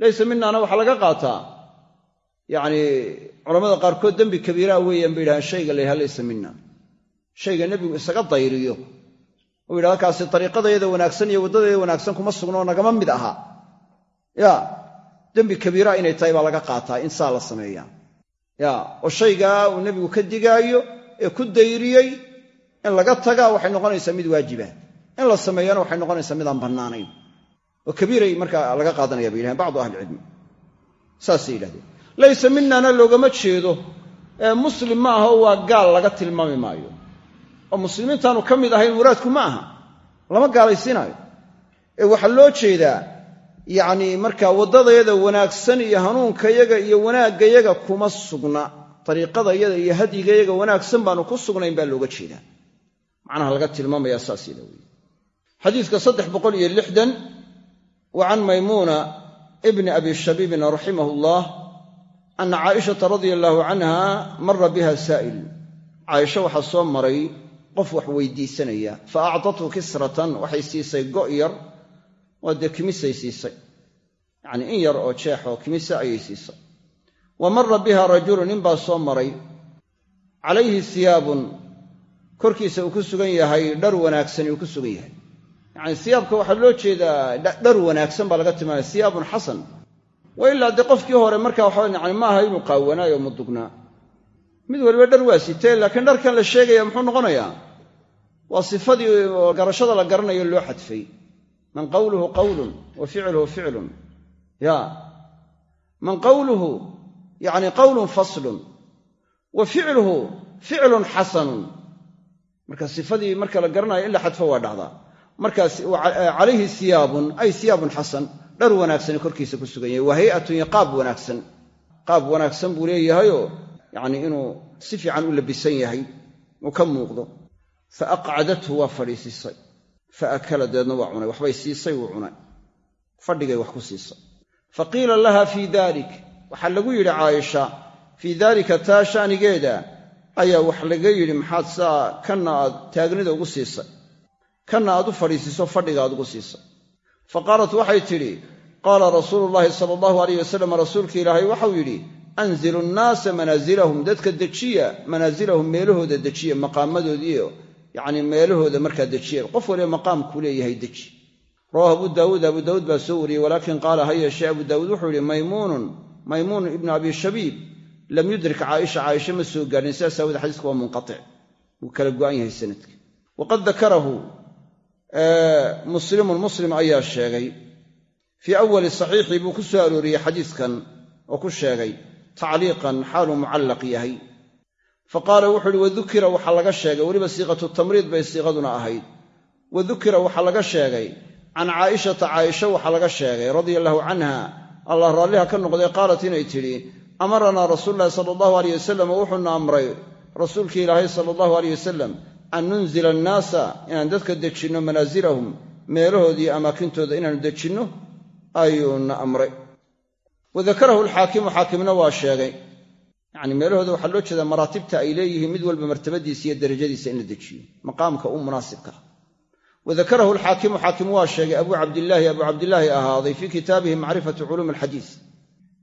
laysa minaana waxaa laga qaataa. Yacni culamada qaarkood dembi kabiiraa weeyaan bay yidhahaan shayga la laysa mina shayga nebigu isaga dayriyo uu yidhahda kaasi dariiqadayada wanaagsan iyo waddadayada wanaagsan kuma sugnoo nagama mid aha. Ya dembi kabiira inay tahay baa laga qaataa in saa la sameeyaa. Ya oo shaygaa uu nebigu ka digaayo ee ku dayriyey in laga tagaa waxay noqonaysaa mid waajiba. In la sameeyana waxay noqonaysaa mid aan bannaanayn. Oo kabiiray markaa laga qaadanaya bay yidhahen bacdu ahlicilmi saasay yidhahdeen. Laysa minana loogama jeedo. Ee muslim ma aha oo waa gaal laga tilmaami maayo oo muslimiintaanu ka mid ahayn muraadku ma aha. Lama gaalaysiinaayo. Ee waxaa loo jeedaa yacnii markaa waddadayada wanaagsan iyo hanuunkayaga iyo wanaaggayaga kuma sugna. Dariiqadayada iyo hadyigayaga wanaagsan baanu ku sugnayn baa looga jeedaa. Macnaha laga tilmaamayaa saas yada weeye. Xadiidka saddex boqol iyo lixdan wa can maymuuna ibni abi shabiibin raximahu llah ana caaishata radia allaahu canha mara biha saa'il. Caaisha waxaa soo maray qof wax weydiisanaya. Fa acdathu kisratan waxay siisay go' yar waa dee kimisay siisay. Yacnii in yar oo jeex oo kimisa ayay siisay. Wa mara biha rajulu nin baa soo maray. Calayhi siyaabun korkiisa uu ku sugan yahay dhar wanaagsani uu ku sugan yahay. Yacni siyaabka waxaa loo jeedaa dhar wanaagsan baa laga tilmaamaya siyaabun xasan. Wa ilaa dee qofkii hore markaa waxa yani ma aha inuu qaawanaayo mudugnaa mid waliba dhar waa sitee laakiin dharkan la sheegaya muxuu noqonayaa? Waa sifadii garashada la garanayo loo xadfay. Man qawluhu qawlun wa ficluhu ficlun. Ya. Man qawluhu yacni qawlun faslun. Wa ficluhu ficlun xasanun. Marka sifadii marka la garanayo in la xadfo waa dhacdaa markaas calayhi siyaabun ay siyaabun xasan. Dhar wanaagsani korkiisa ku sugan yahay. Wa hay'atun iyo qaab wanaagsan. Qaab wanaagsan buu leeyahayoo yacnii inuu si fiican u labisan yahay uu ka muuqdo. Fa aqcadathu waa fadhiisisay fa akala deedna waa cunay. Waxbay siisay wuu cunay. Fadhigay wax ku siisay. Fa qiila laha fii dalik waxaa lagu yidhi caaisha fii daalika taa shaanigeeda ayaa wax laga yidhi maxaad saa kanna aad taagnida ugu siisay. Kanna aad u fadhiisiso fadhiga aad ugu siisay. Fa qaalat waxay tidhi qaala rasuulu llaahi sala allahu alayh wasalam rasuulka ilaahay waxau yidhi anzilu nnaasa manaasilahum dadka dejiya manaasilahum meelahooda dejiya maqaamadoodiiyo yacnii meelahooda markaa dejiya qof waliba maqaamkuu leeyahay deji rawahu abu daawuud abu daawuud baa soo wariyey walaakin qaala ha yeeshee abu daawuud wuxuu yidhi maymuunun maymuun ibnu abi shabiib lam yudrik caaisha caaisha ma soo gaadhin sidaas aawoode xadiisku waa munqatic wuu kala go'an yahay sanadka waqad dakarahu muslimun muslim ayaa sheegay fii awali saxiixii buu ku soo arooriyey xadiiskan oo ku sheegay tacliiqan xaaluu mucallaq yahay. Fa wuxuu uhi wadukira waxaa laga sheegay weliba siiqatu tamriid bay siiqaduna ahayd. Wadukira waxaa laga sheegay can caa'ishata caaisha waxaa laga sheegay radia allahu canha allah raalliha ka noqday qaalat inay tidhi amaranaa rasuululahi sala allahu aleyh wasalam wuxuuna amray rasuulkii ilaahay sala allahu aleyh wasalam an nunzila annaasa inaan dadka dejinno manaasilahum meelahoodiiyo amaakintooda inaannu dejinno ayuuna amray wa dakarahu alxaakimu xaakimna waa sheegay. yacni meelahooda waxaa loo jeedaa maraatibta ay leeyihiin mid walba martabadiisa iyo darajadiisa in la dejiyo. Maqaamka u munaasibka. wa dakarahu alxaakimu xaakim waa sheegay abuu cabdillaahi abuu cabdillaahi ahaaday fii kitaabihi macrifatu culuumi alxadiis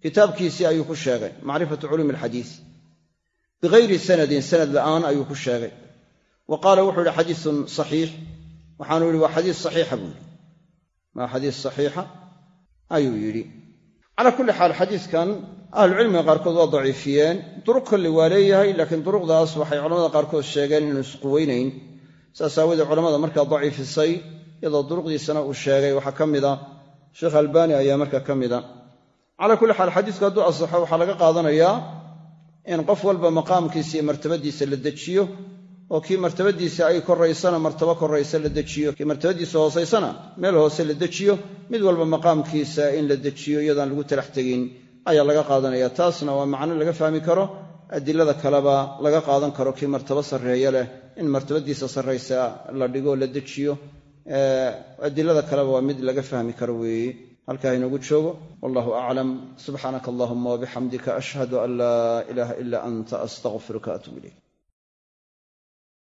kitaabkiisii ayuu ku sheegay macrifatu culuumi alxadiis bigayri sanadin sanad la'aan ayuu ku sheegay. wa qaala wuxuu yihi xadiisun saxiix waxaanu yidhi waa xadiis saxiixa buu yidhi waa xadiis saxiixa ayuu yidhi calaa kulli xaal xadiiskan ahlucilmiga qaarkood waa daciifiyeen. Duruq kolle waa leeyahay laakiin duruqdaas waxay culamada qaarkood sheegeen inaanu isquweynayn saas aawoodee culamada markaa daciifisay iyadoo duruqdiisana uu sheegay. Waxaa ka mida sheekh albaani ayaa markaa ka mida calaa kulli xaal xadiisku hadduu asaxo waxaa laga qaadanayaa in qof walba maqaamkiisa iyo martabadiisa la dejiyo oo kii martabadiisa ay koraysana martabo koraysa la dejiyo kii martabadiisa hoosaysana meel hoose la dejiyo mid walba maqaamkiisa in la dejiyo iyadaan lagu talax tegin ayaa laga qaadanaya. Taasna waa macno laga fahmi karo adilada kaleba laga qaadan karo kii martabo sarreeye leh in martabadiisa sarraysa la dhigo la dejiyo. Adilada kaleba waa mid laga fahmi karo weeye halkaa inoogu joogo wallahu aclam subxaanaka allahuma wabixamdika ashhadu an laa ilaaha ila anta astaqfiruka atuub ilayk